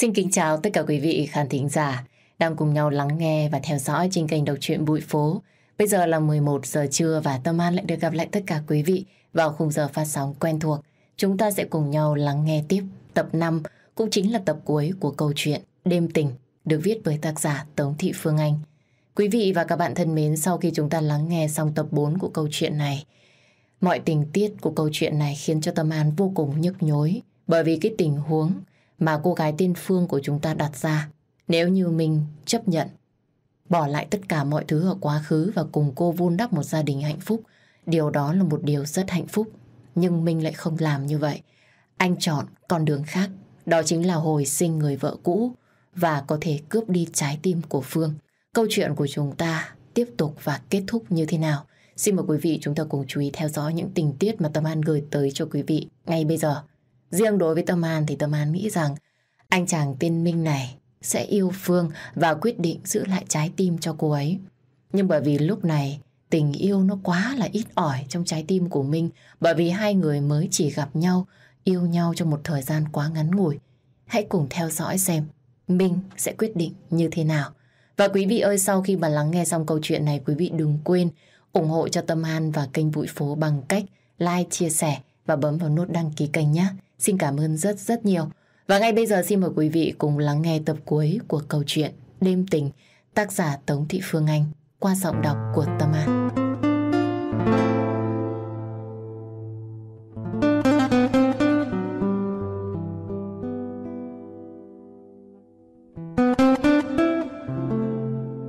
Xin kính chào tất cả quý vị khán thính giả đang cùng nhau lắng nghe và theo dõi trên kênh đọc truyện Bụi Phố. Bây giờ là 11 giờ trưa và Tâm An lại được gặp lại tất cả quý vị vào khung giờ phát sóng quen thuộc. Chúng ta sẽ cùng nhau lắng nghe tiếp tập 5 cũng chính là tập cuối của câu chuyện Đêm Tình được viết bởi tác giả Tống Thị Phương Anh. Quý vị và các bạn thân mến, sau khi chúng ta lắng nghe xong tập 4 của câu chuyện này, mọi tình tiết của câu chuyện này khiến cho Tâm An vô cùng nhức nhối bởi vì cái tình huống mà cô gái tên Phương của chúng ta đặt ra. Nếu như mình chấp nhận, bỏ lại tất cả mọi thứ ở quá khứ và cùng cô vun đắp một gia đình hạnh phúc, điều đó là một điều rất hạnh phúc. Nhưng mình lại không làm như vậy. Anh chọn con đường khác, đó chính là hồi sinh người vợ cũ và có thể cướp đi trái tim của Phương. Câu chuyện của chúng ta tiếp tục và kết thúc như thế nào? Xin mời quý vị chúng ta cùng chú ý theo dõi những tình tiết mà Tâm An gửi tới cho quý vị ngay bây giờ. Riêng đối với Tâm An thì Tâm An nghĩ rằng anh chàng tên Minh này sẽ yêu Phương và quyết định giữ lại trái tim cho cô ấy. Nhưng bởi vì lúc này tình yêu nó quá là ít ỏi trong trái tim của Minh bởi vì hai người mới chỉ gặp nhau, yêu nhau trong một thời gian quá ngắn ngủi. Hãy cùng theo dõi xem Minh sẽ quyết định như thế nào. Và quý vị ơi, sau khi mà lắng nghe xong câu chuyện này, quý vị đừng quên ủng hộ cho Tâm An và kênh Bụi Phố bằng cách like, chia sẻ và bấm vào nút đăng ký kênh nhé. Xin cảm ơn rất rất nhiều. Và ngay bây giờ xin mời quý vị cùng lắng nghe tập cuối của câu chuyện Đêm tình, tác giả Tống Thị Phương Anh, qua giọng đọc của Tâm An.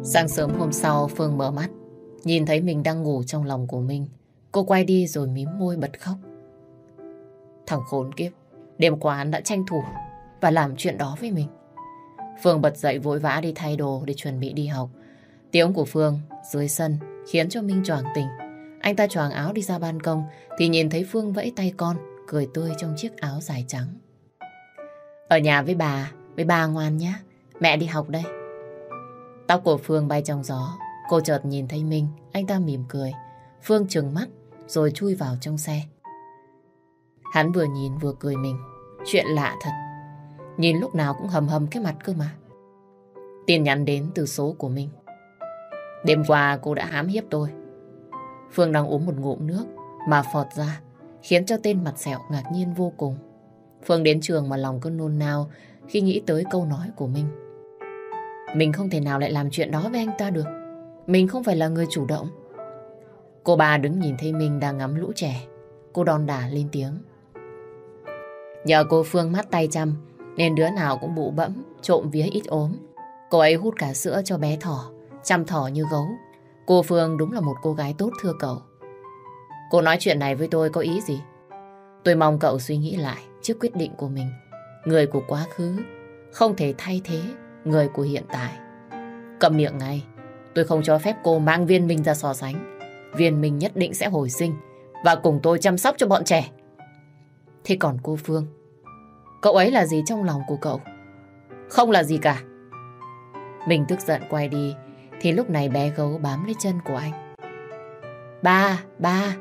Sáng sớm hôm sau, Phương mở mắt, Nhìn thấy mình đang ngủ trong lòng của mình Cô quay đi rồi mím môi bật khóc Thằng khốn kiếp Đêm qua hắn đã tranh thủ Và làm chuyện đó với mình. Phương bật dậy vội vã đi thay đồ Để chuẩn bị đi học. Tiếng của Phương dưới sân Khiến cho Minh choàng tỉnh. Anh ta choàng áo đi ra ban công Thì nhìn thấy Phương vẫy tay con, Cười tươi trong chiếc áo dài trắng. Ở nhà với bà Với bà ngoan nhé Mẹ đi học đây. Tóc của Phương bay trong gió. Cô chợt nhìn thấy Minh. Anh ta mỉm cười. Phương trừng mắt Rồi chui vào trong xe. Hắn vừa nhìn vừa cười mình. Chuyện lạ thật. Nhìn lúc nào cũng hầm hầm cái mặt cơ mà. Tin nhắn đến từ số của mình. Đêm qua cô đã hám hiếp tôi. Phương đang uống một ngụm nước mà phọt ra, khiến cho tên mặt sẹo ngạc nhiên vô cùng. Phương đến trường mà lòng cứ nôn nao khi nghĩ tới câu nói của mình. Mình không thể nào lại làm chuyện đó với anh ta được. Mình không phải là người chủ động. Cô bà đứng nhìn thấy mình đang ngắm lũ trẻ. Cô đòn đả lên tiếng. Nhờ cô Phương mắt tay chăm nên đứa nào cũng bụ bẫm, trộm vía ít ốm. Cô ấy hút cả sữa cho bé thỏ, chăm thỏ như gấu. Cô Phương đúng là một cô gái tốt thưa cậu. Cô nói chuyện này với tôi có ý gì? Tôi mong cậu suy nghĩ lại trước quyết định của mình. Người của quá khứ không thể thay thế người của hiện tại. Cầm miệng ngay, tôi không cho phép cô mang viên minh ra so sánh. Viên minh nhất định sẽ hồi sinh và cùng tôi chăm sóc cho bọn trẻ. Thế còn cô Phương, cậu ấy là gì trong lòng của cậu? Không là gì cả. Mình tức giận quay đi, thì lúc này bé gấu bám lấy chân của anh. Ba, ba.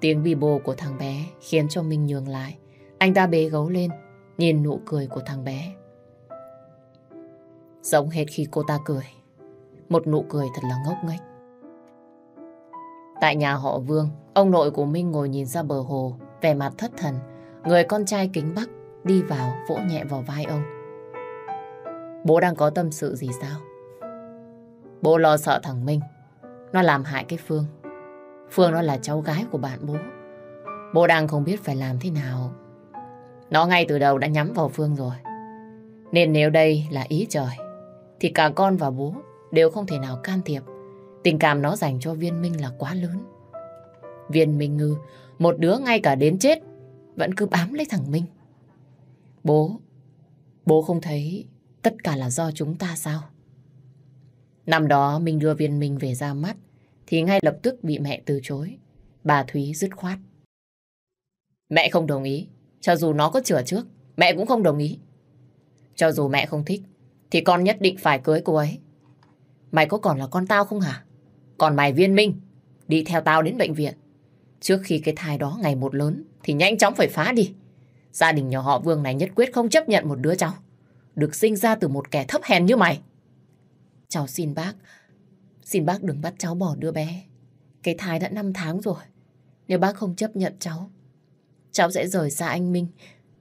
Tiếng bì bồ của thằng bé khiến cho mình nhường lại. Anh ta bế gấu lên, nhìn nụ cười của thằng bé. Giống hết khi cô ta cười. Một nụ cười thật là ngốc nghếch. Tại nhà họ Vương, ông nội của Minh ngồi nhìn ra bờ hồ, vẻ mặt thất thần, người con trai kính bắc đi vào vỗ nhẹ vào vai ông. Bố đang có tâm sự gì sao? Bố lo sợ thằng Minh, nó làm hại cái Phương. Phương nó là cháu gái của bạn bố. Bố đang không biết phải làm thế nào. Nó ngay từ đầu đã nhắm vào Phương rồi. Nên nếu đây là ý trời, thì cả con và bố đều không thể nào can thiệp. Tình cảm nó dành cho viên minh là quá lớn. Viên minh ngư một đứa ngay cả đến chết vẫn cứ bám lấy thằng Minh. Bố, bố không thấy tất cả là do chúng ta sao? Năm đó mình đưa viên Minh về ra mắt thì ngay lập tức bị mẹ từ chối. Bà Thúy dứt khoát. Mẹ không đồng ý. Cho dù nó có chữa trước, mẹ cũng không đồng ý. Cho dù mẹ không thích, thì con nhất định phải cưới cô ấy. Mày có còn là con tao không hả? Còn mày viên minh, đi theo tao đến bệnh viện. Trước khi cái thai đó ngày một lớn thì nhanh chóng phải phá đi. Gia đình nhà họ Vương này nhất quyết không chấp nhận một đứa cháu. được sinh ra từ một kẻ thấp hèn như mày. Cháu xin bác, xin bác đừng bắt cháu bỏ đứa bé. Cái thai đã 5 tháng rồi. Nếu bác không chấp nhận cháu, cháu sẽ rời xa anh Minh.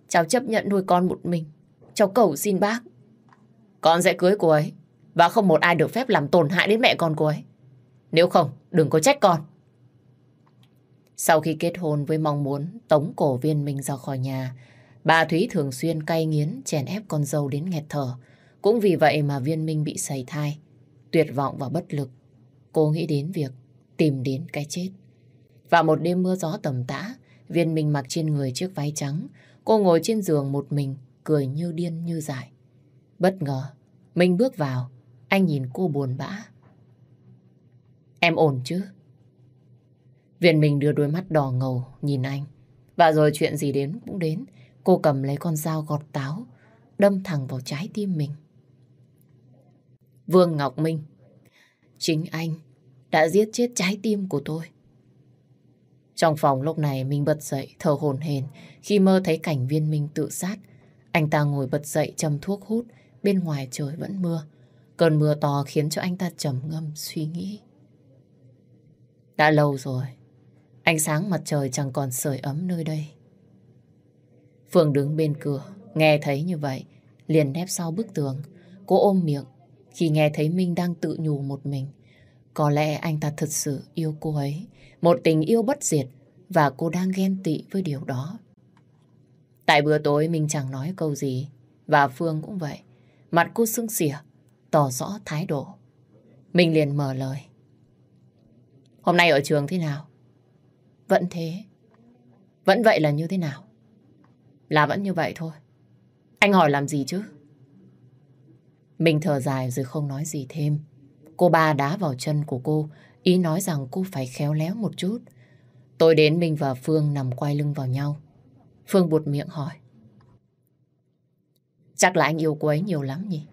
Cháu chấp nhận nuôi con một mình. Cháu cầu xin bác. Con sẽ cưới cô ấy. Và không một ai được phép làm tổn hại đến mẹ con cô ấy. Nếu không, đừng có trách con. Sau khi kết hôn với mong muốn tống cổ viên Minh ra khỏi nhà, bà Thúy thường xuyên cay nghiến chèn ép con dâu đến nghẹt thở. Cũng vì vậy mà viên Minh bị sẩy thai, tuyệt vọng và bất lực. Cô nghĩ đến việc tìm đến cái chết. Vào một đêm mưa gió tầm tã, viên Minh mặc trên người chiếc váy trắng. Cô ngồi trên giường một mình, cười như điên như dại. Bất ngờ, Minh bước vào, anh nhìn cô buồn bã. Em ổn chứ? Viện mình đưa đôi mắt đỏ ngầu nhìn anh. Và rồi chuyện gì đến cũng đến. Cô cầm lấy con dao gọt táo, đâm thẳng vào trái tim mình. Vương Ngọc Minh, chính anh đã giết chết trái tim của tôi. Trong phòng lúc này mình bật dậy thở hổn hển khi mơ thấy cảnh viên minh tự sát. Anh ta ngồi bật dậy châm thuốc hút, bên ngoài trời vẫn mưa. Cơn mưa to khiến cho anh ta trầm ngâm suy nghĩ. Đã lâu rồi, ánh sáng mặt trời chẳng còn sưởi ấm nơi đây. Phương đứng bên cửa, nghe thấy như vậy, liền nép sau bức tường. Cô ôm miệng khi nghe thấy Minh đang tự nhủ một mình. Có lẽ anh ta thật sự yêu cô ấy, một tình yêu bất diệt và cô đang ghen tị với điều đó. Tại bữa tối mình chẳng nói câu gì và Phương cũng vậy. Mặt cô sưng xỉa, tỏ rõ thái độ. Mình liền mở lời. Hôm nay ở trường thế nào? Vẫn thế. Vẫn vậy là như thế nào? Là vẫn như vậy thôi. Anh hỏi làm gì chứ? Mình thở dài rồi không nói gì thêm. Cô ba đá vào chân của cô, ý nói rằng cô phải khéo léo một chút. Tôi đến mình và Phương nằm quay lưng vào nhau. Phương buột miệng hỏi. Chắc là anh yêu cô ấy nhiều lắm nhỉ?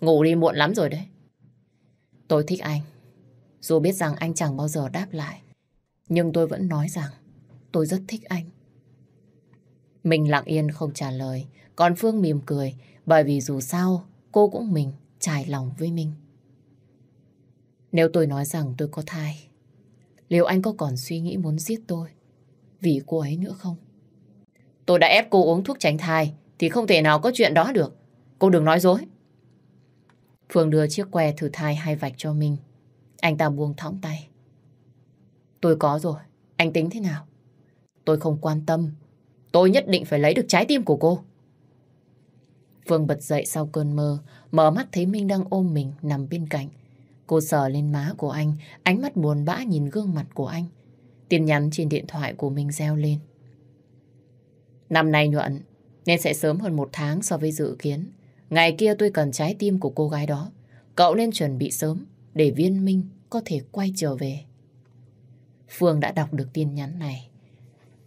Ngủ đi muộn lắm rồi đấy. Tôi thích anh. Dù biết rằng anh chẳng bao giờ đáp lại. Nhưng tôi vẫn nói rằng tôi rất thích anh. Mình lặng yên không trả lời. Còn Phương mỉm cười bởi vì dù sao cô cũng mình trải lòng với mình. Nếu tôi nói rằng tôi có thai, liệu anh có còn suy nghĩ muốn giết tôi vì cô ấy nữa không? Tôi đã ép cô uống thuốc tránh thai thì không thể nào có chuyện đó được. Cô đừng nói dối. Phương đưa chiếc que thử thai hai vạch cho mình. Anh ta buông thõng tay. Tôi có rồi. Anh tính thế nào? Tôi không quan tâm. Tôi nhất định phải lấy được trái tim của cô. Phương bật dậy sau cơn mơ, mở mắt thấy Minh đang ôm mình nằm bên cạnh. Cô sờ lên má của anh, ánh mắt buồn bã nhìn gương mặt của anh. Tin nhắn trên điện thoại của mình reo lên. Năm nay nhuận, nên sẽ sớm hơn một tháng so với dự kiến. Ngày kia tôi cần trái tim của cô gái đó. Cậu nên chuẩn bị sớm để viên minh có thể quay trở về. Phương đã đọc được tin nhắn này.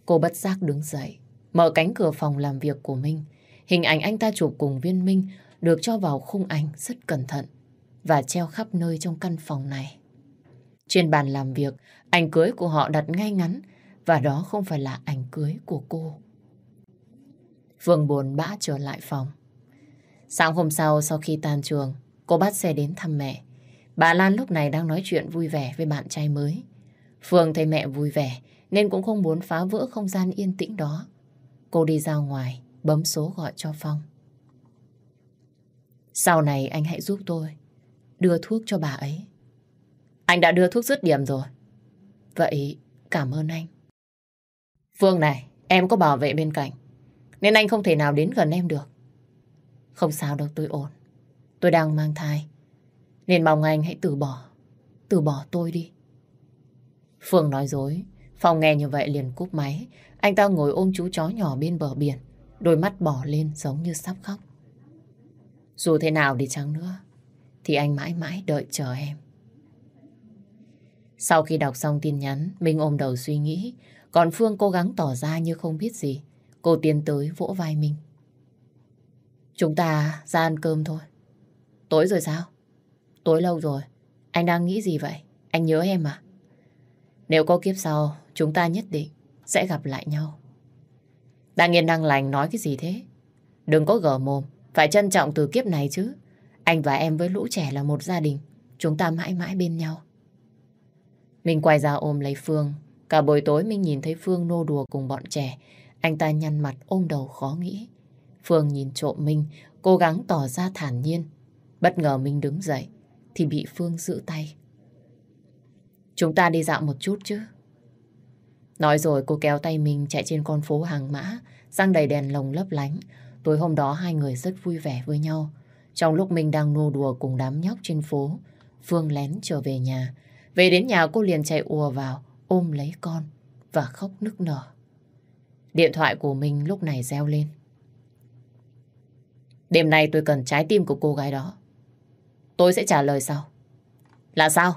Cô bất giác đứng dậy, mở cánh cửa phòng làm việc của Minh. Hình ảnh anh ta chụp cùng viên minh được cho vào khung ảnh rất cẩn thận và treo khắp nơi trong căn phòng này. Trên bàn làm việc, ảnh cưới của họ đặt ngay ngắn và đó không phải là ảnh cưới của cô. Phương buồn bã trở lại phòng. Sáng hôm sau, sau khi tan trường, cô bắt xe đến thăm mẹ. Bà Lan lúc này đang nói chuyện vui vẻ với bạn trai mới. Phương thấy mẹ vui vẻ nên cũng không muốn phá vỡ không gian yên tĩnh đó. Cô đi ra ngoài, bấm số gọi cho Phong. Sau này anh hãy giúp tôi đưa thuốc cho bà ấy. Anh đã đưa thuốc dứt điểm rồi. Vậy cảm ơn anh. Phương này, em có bảo vệ bên cạnh. Nên anh không thể nào đến gần em được. Không sao đâu tôi ổn. Tôi đang mang thai. Nên mong anh hãy từ bỏ. Từ bỏ tôi đi. Phương nói dối. Phong nghe như vậy liền cúp máy. Anh ta ngồi ôm chú chó nhỏ bên bờ biển. Đôi mắt bỏ lên giống như sắp khóc. Dù thế nào đi chăng nữa, thì anh mãi mãi đợi chờ em. Sau khi đọc xong tin nhắn, Minh ôm đầu suy nghĩ, còn Phương cố gắng tỏ ra như không biết gì. Cô tiến tới vỗ vai Minh. Chúng ta ra ăn cơm thôi. Tối rồi sao? Tối lâu rồi. Anh đang nghĩ gì vậy? Anh nhớ em à? Nếu có kiếp sau, chúng ta nhất định sẽ gặp lại nhau. Đang yên đang lành nói cái gì thế? Đừng có gở mồm, Phải trân trọng từ kiếp này chứ. Anh và em với lũ trẻ là một gia đình. Chúng ta mãi mãi bên nhau. Mình quay ra ôm lấy Phương. Cả buổi tối mình nhìn thấy Phương nô đùa cùng bọn trẻ. Anh ta nhăn mặt ôm đầu khó nghĩ. Phương nhìn trộm Minh, cố gắng tỏ ra thản nhiên. Bất ngờ Minh đứng dậy, thì bị Phương giữ tay. Chúng ta đi dạo một chút chứ. Nói rồi cô kéo tay mình chạy trên con phố hàng mã, sang đầy đèn lồng lấp lánh. Tối hôm đó hai người rất vui vẻ với nhau. Trong lúc mình đang nô đùa cùng đám nhóc trên phố, Phương lén trở về nhà. Về đến nhà cô liền chạy ùa vào, ôm lấy con và khóc nức nở. Điện thoại của mình lúc này reo lên. Đêm nay tôi cần trái tim của cô gái đó. Tôi sẽ trả lời sau. Là sao?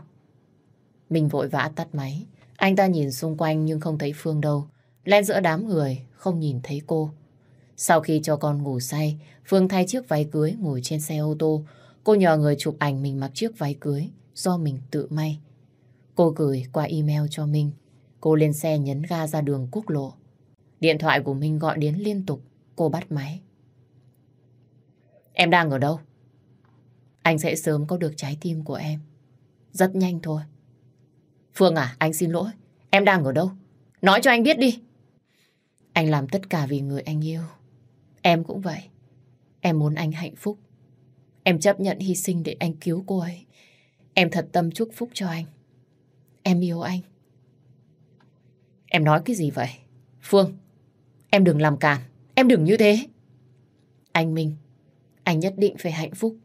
Mình vội vã tắt máy. Anh ta nhìn xung quanh nhưng không thấy Phương đâu. Len giữa đám người, không nhìn thấy cô. Sau khi cho con ngủ say, Phương thay chiếc váy cưới ngồi trên xe ô tô. Cô nhờ người chụp ảnh mình mặc chiếc váy cưới do mình tự may. Cô gửi qua email cho Minh. Cô lên xe nhấn ga ra đường quốc lộ. Điện thoại của Minh gọi đến liên tục. Cô bắt máy. Em đang ở đâu? Anh sẽ sớm có được trái tim của em. Rất nhanh thôi. Phương à, anh xin lỗi. Em đang ở đâu? Nói cho anh biết đi. Anh làm tất cả vì người anh yêu. Em cũng vậy. Em muốn anh hạnh phúc. Em chấp nhận hy sinh để anh cứu cô ấy. Em thật tâm chúc phúc cho anh. Em yêu anh. Em nói cái gì vậy? Phương, em đừng làm càn. Em đừng như thế. Anh Minh, anh nhất định phải hạnh phúc.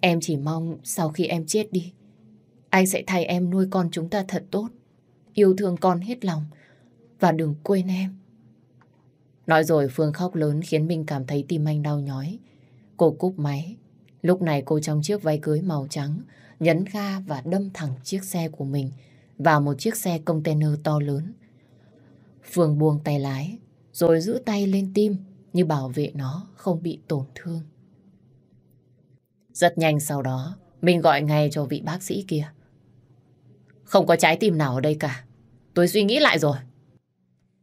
Em chỉ mong sau khi em chết đi, anh sẽ thay em nuôi con chúng ta thật tốt. Yêu thương con hết lòng. Và đừng quên em. Nói rồi Phương khóc lớn khiến Minh cảm thấy tim anh đau nhói. Cô cúp máy. Lúc này cô trong chiếc váy cưới màu trắng, nhấn ga và đâm thẳng chiếc xe của mình vào một chiếc xe container to lớn. Phương buông tay lái, rồi giữ tay lên tim như bảo vệ nó không bị tổn thương. Rất nhanh sau đó, mình gọi ngay cho vị bác sĩ kia. Không có trái tim nào ở đây cả. Tôi suy nghĩ lại rồi.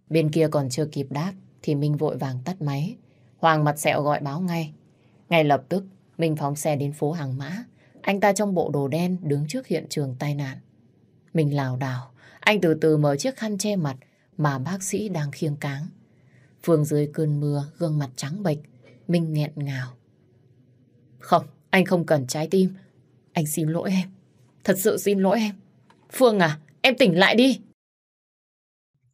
Bên kia còn chưa kịp đáp thì Minh vội vàng tắt máy. Hoàng mặt sẹo gọi báo ngay. Ngay lập tức, Minh phóng xe đến phố Hàng Mã. Anh ta trong bộ đồ đen đứng trước hiện trường tai nạn. Mình lảo đảo, anh từ từ mở chiếc khăn che mặt mà bác sĩ đang khiêng cáng. Phương dưới cơn mưa, gương mặt trắng bệch, Minh nghẹn ngào. Không, anh không cần trái tim. Anh xin lỗi em. Thật sự xin lỗi em. Phương à, em tỉnh lại đi.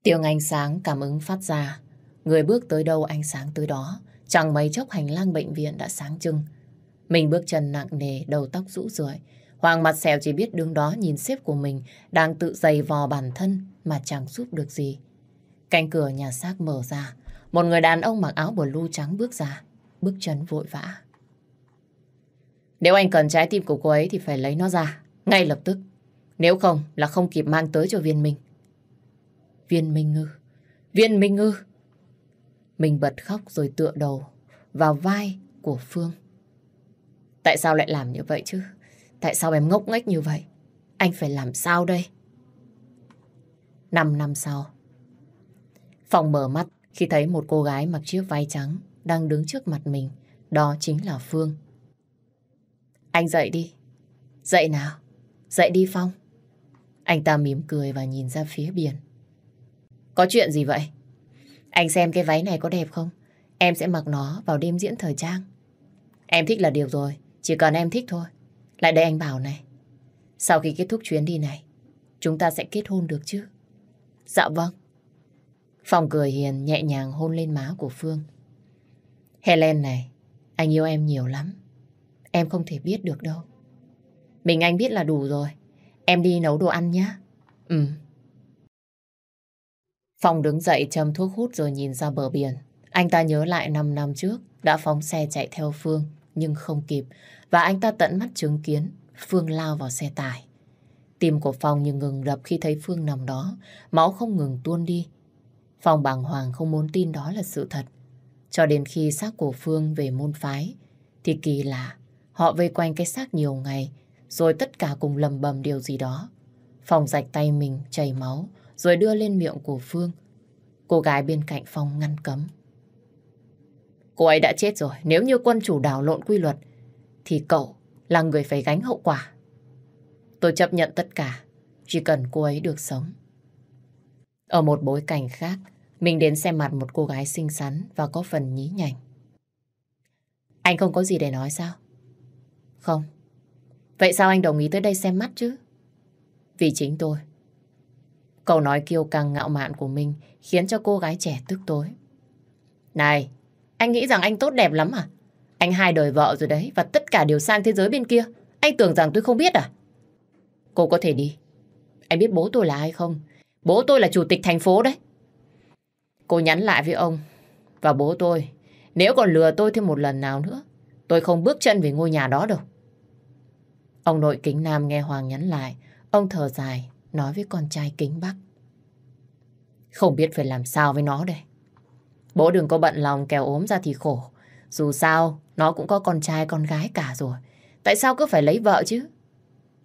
Tiếng ánh sáng cảm ứng phát ra. Người bước tới đâu ánh sáng tới đó. Chẳng mấy chốc hành lang bệnh viện đã sáng trưng. Mình bước chân nặng nề, đầu tóc rũ rượi. Hoàng mặt sẹo chỉ biết đứng đó nhìn sếp của mình đang tự giày vò bản thân mà chẳng giúp được gì. Cánh cửa nhà xác mở ra. Một người đàn ông mặc áo blue trắng bước ra. Bước chân vội vã. Nếu anh cần trái tim của cô ấy thì phải lấy nó ra. Ngay lập tức. Nếu không là không kịp mang tới cho viên minh. Viên minh ngư. Viên minh ngư. Mình bật khóc rồi tựa đầu vào vai của Phương. Tại sao lại làm như vậy chứ? Tại sao em ngốc nghếch như vậy? Anh phải làm sao đây? Năm năm sau, phòng mở mắt khi thấy một cô gái mặc chiếc váy trắng đang đứng trước mặt mình. Đó chính là Phương. Anh dậy đi. Dậy nào. Dậy đi Phong. Anh ta mỉm cười và nhìn ra phía biển. Có chuyện gì vậy? Anh xem cái váy này có đẹp không? Em sẽ mặc nó vào đêm diễn thời trang. Em thích là điều rồi. Chỉ cần em thích thôi. Lại đây anh bảo này. Sau khi kết thúc chuyến đi này, chúng ta sẽ kết hôn được chứ? Dạ vâng. Phòng cười hiền nhẹ nhàng hôn lên má của Phương. Helen này, anh yêu em nhiều lắm. Em không thể biết được đâu. Mình anh biết là đủ rồi. Em đi nấu đồ ăn nhé. Ừ. Phong đứng dậy châm thuốc hút rồi nhìn ra bờ biển. Anh ta nhớ lại 5 năm trước đã phóng xe chạy theo Phương nhưng không kịp và anh ta tận mắt chứng kiến Phương lao vào xe tải. Tim của Phong như ngừng đập khi thấy Phương nằm đó, máu không ngừng tuôn đi. Phong bàng hoàng không muốn tin đó là sự thật. Cho đến khi xác của Phương về môn phái, thì kỳ lạ, họ vây quanh cái xác nhiều ngày, rồi tất cả cùng lầm bầm điều gì đó. Phong rạch tay mình, chảy máu, rồi đưa lên miệng của Phương. Cô gái bên cạnh Phong ngăn cấm. Cô ấy đã chết rồi. Nếu như quân chủ đảo lộn quy luật, thì cậu là người phải gánh hậu quả. Tôi chấp nhận tất cả, chỉ cần cô ấy được sống. Ở một bối cảnh khác, mình đến xem mặt một cô gái xinh xắn và có phần nhí nhảnh. Anh không có gì để nói sao? Không. Vậy sao anh đồng ý tới đây xem mắt chứ? Vì chính tôi. Câu nói kiêu căng ngạo mạn của mình khiến cho cô gái trẻ tức tối. Này, anh nghĩ rằng anh tốt đẹp lắm à? Anh hai đời vợ rồi đấy và tất cả đều sang thế giới bên kia. Anh tưởng rằng tôi không biết à? Cô có thể đi. Anh biết bố tôi là ai không? Bố tôi là chủ tịch thành phố đấy. Cô nhắn lại với ông và bố tôi. Nếu còn lừa tôi thêm một lần nào nữa, tôi không bước chân về ngôi nhà đó đâu. Ông nội kính Nam nghe Hoàng nhắn lại. Ông thở dài, nói với con trai kính Bắc. Không biết phải làm sao với nó đây. Bố đừng có bận lòng kèo ốm ra thì khổ. Dù sao, nó cũng có con trai con gái cả rồi. Tại sao cứ phải lấy vợ chứ?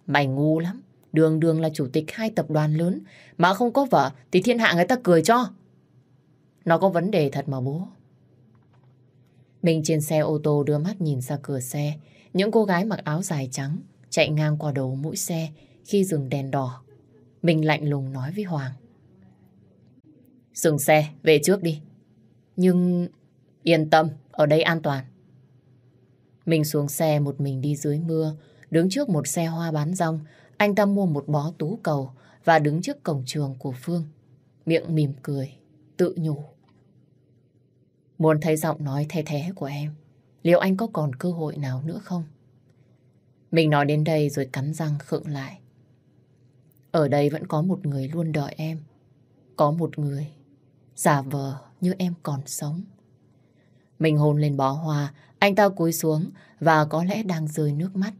Mày ngu lắm. Đường đường là chủ tịch hai tập đoàn lớn. Mà không có vợ thì thiên hạ người ta cười cho. Nó có vấn đề thật mà bố. Mình trên xe ô tô đưa mắt nhìn ra cửa xe. Những cô gái mặc áo dài trắng chạy ngang qua đầu mũi xe khi dừng đèn đỏ. Mình lạnh lùng nói với Hoàng. Dừng xe, về trước đi. Nhưng yên tâm, ở đây an toàn. Mình xuống xe một mình đi dưới mưa, đứng trước một xe hoa bán rong. Anh ta mua một bó tú cầu và đứng trước cổng trường của Phương. Miệng mỉm cười, tự nhủ. Muốn thấy giọng nói the thế của em, liệu anh có còn cơ hội nào nữa không? Mình nói đến đây rồi cắn răng khựng lại. Ở đây vẫn có một người luôn đợi em. Có một người giả vờ như em còn sống. Mình hôn lên bó hoa, anh ta cúi xuống và có lẽ đang rơi nước mắt.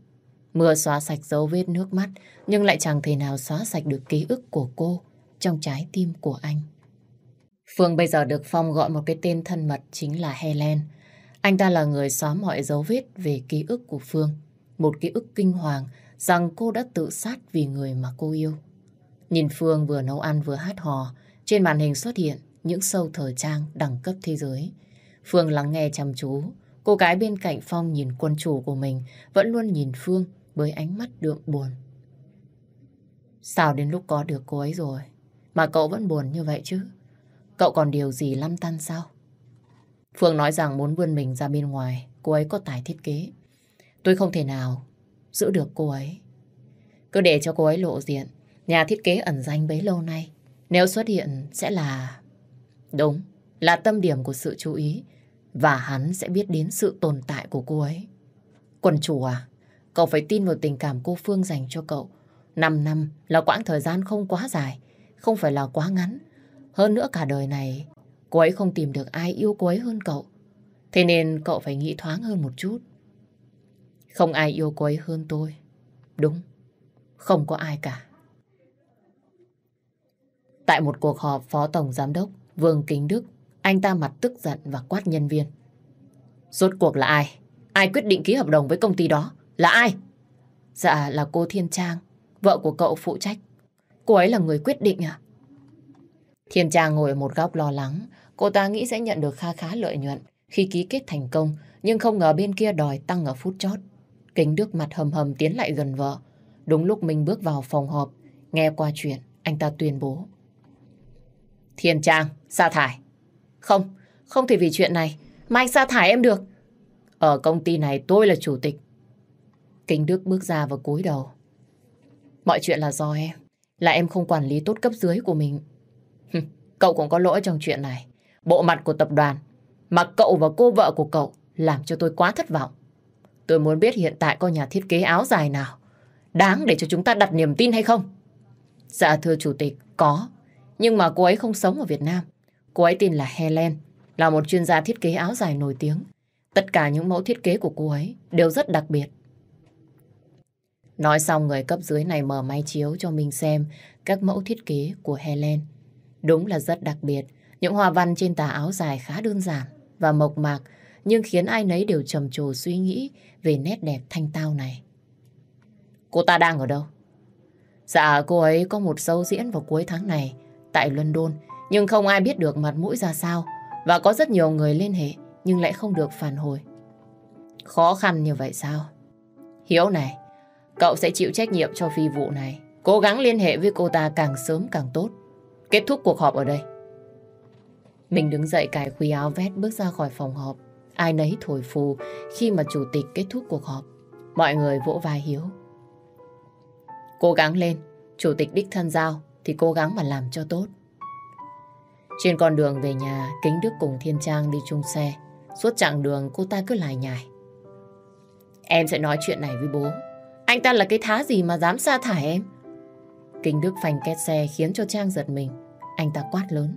Mưa xóa sạch dấu vết nước mắt nhưng lại chẳng thể nào xóa sạch được ký ức của cô trong trái tim của anh. Phương bây giờ được Phong gọi một cái tên thân mật chính là Helen. Anh ta là người xóa mọi dấu vết về ký ức của Phương. Một ký ức kinh hoàng rằng cô đã tự sát vì người mà cô yêu. Nhìn Phương vừa nấu ăn vừa hát hò, trên màn hình xuất hiện những sâu thời trang đẳng cấp thế giới. Phương lắng nghe chăm chú, cô gái bên cạnh Phong nhìn quân chủ của mình vẫn luôn nhìn Phương với ánh mắt đượm buồn. Sao đến lúc có được cô ấy rồi mà cậu vẫn buồn như vậy chứ? Cậu còn điều gì lăm tăn sao? Phương nói rằng muốn vươn mình ra bên ngoài, cô ấy có tài thiết kế. Tôi không thể nào giữ được cô ấy. Cứ để cho cô ấy lộ diện, nhà thiết kế ẩn danh bấy lâu nay. Nếu xuất hiện sẽ là... Đúng, là tâm điểm của sự chú ý. Và hắn sẽ biết đến sự tồn tại của cô ấy. Quần chủ à, cậu phải tin vào tình cảm cô Phương dành cho cậu. Năm năm là quãng thời gian không quá dài, không phải là quá ngắn. Hơn nữa cả đời này, cô ấy không tìm được ai yêu cô ấy hơn cậu. Thế nên cậu phải nghĩ thoáng hơn một chút. Không ai yêu cô ấy hơn tôi. Đúng, không có ai cả. Tại một cuộc họp Phó Tổng Giám đốc Vương Kính Đức, anh ta mặt tức giận và quát nhân viên. Rốt cuộc là ai? Ai quyết định ký hợp đồng với công ty đó? Là ai? Dạ là cô Thiên Trang, vợ của cậu phụ trách. Cô ấy là người quyết định à? Thiên Trang ngồi ở một góc lo lắng. Cô ta nghĩ sẽ nhận được kha khá lợi nhuận khi ký kết thành công, nhưng không ngờ bên kia đòi tăng ở phút chót. Kính Đức mặt hầm hầm tiến lại gần vợ. Đúng lúc mình bước vào phòng họp, nghe qua chuyện, anh ta tuyên bố. Thiên Trang, sa thải. Không, không thể vì chuyện này mà anh sa thải em được. Ở công ty này tôi là chủ tịch. Kính Đức bước ra và cúi đầu. Mọi chuyện là do em. Là em không quản lý tốt cấp dưới của mình. cậu cũng có lỗi trong chuyện này. Bộ mặt của tập đoàn mà cậu và cô vợ của cậu làm cho tôi quá thất vọng. Tôi muốn biết hiện tại có nhà thiết kế áo dài nào đáng để cho chúng ta đặt niềm tin hay không? Dạ thưa chủ tịch, có. Nhưng mà cô ấy không sống ở Việt Nam. Cô ấy tên là Helen, là một chuyên gia thiết kế áo dài nổi tiếng. Tất cả những mẫu thiết kế của cô ấy đều rất đặc biệt. Nói xong người cấp dưới này mở máy chiếu cho mình xem các mẫu thiết kế của Helen. Đúng là rất đặc biệt. Những hoa văn trên tà áo dài khá đơn giản và mộc mạc nhưng khiến ai nấy đều trầm trồ suy nghĩ về nét đẹp thanh tao này. Cô ta đang ở đâu? Dạ, cô ấy có một show diễn vào cuối tháng này tại London, nhưng không ai biết được mặt mũi ra sao và có rất nhiều người liên hệ nhưng lại không được phản hồi. Khó khăn như vậy sao? Hiếu này, cậu sẽ chịu trách nhiệm cho phi vụ này. Cố gắng liên hệ với cô ta càng sớm càng tốt. Kết thúc cuộc họp ở đây. Mình đứng dậy cài khuy áo vét bước ra khỏi phòng họp. Ai nấy thổi phù khi mà chủ tịch kết thúc cuộc họp. Mọi người vỗ vai Hiếu. Cố gắng lên, chủ tịch đích thân giao thì cố gắng mà làm cho tốt. Trên con đường về nhà, Kính Đức cùng Thiên Trang đi chung xe. Suốt chặng đường cô ta cứ lải nhải. Em sẽ nói chuyện này với bố. Anh ta là cái thá gì mà dám sa thải em? Kính Đức phanh két xe khiến cho Trang giật mình. Anh ta quát lớn.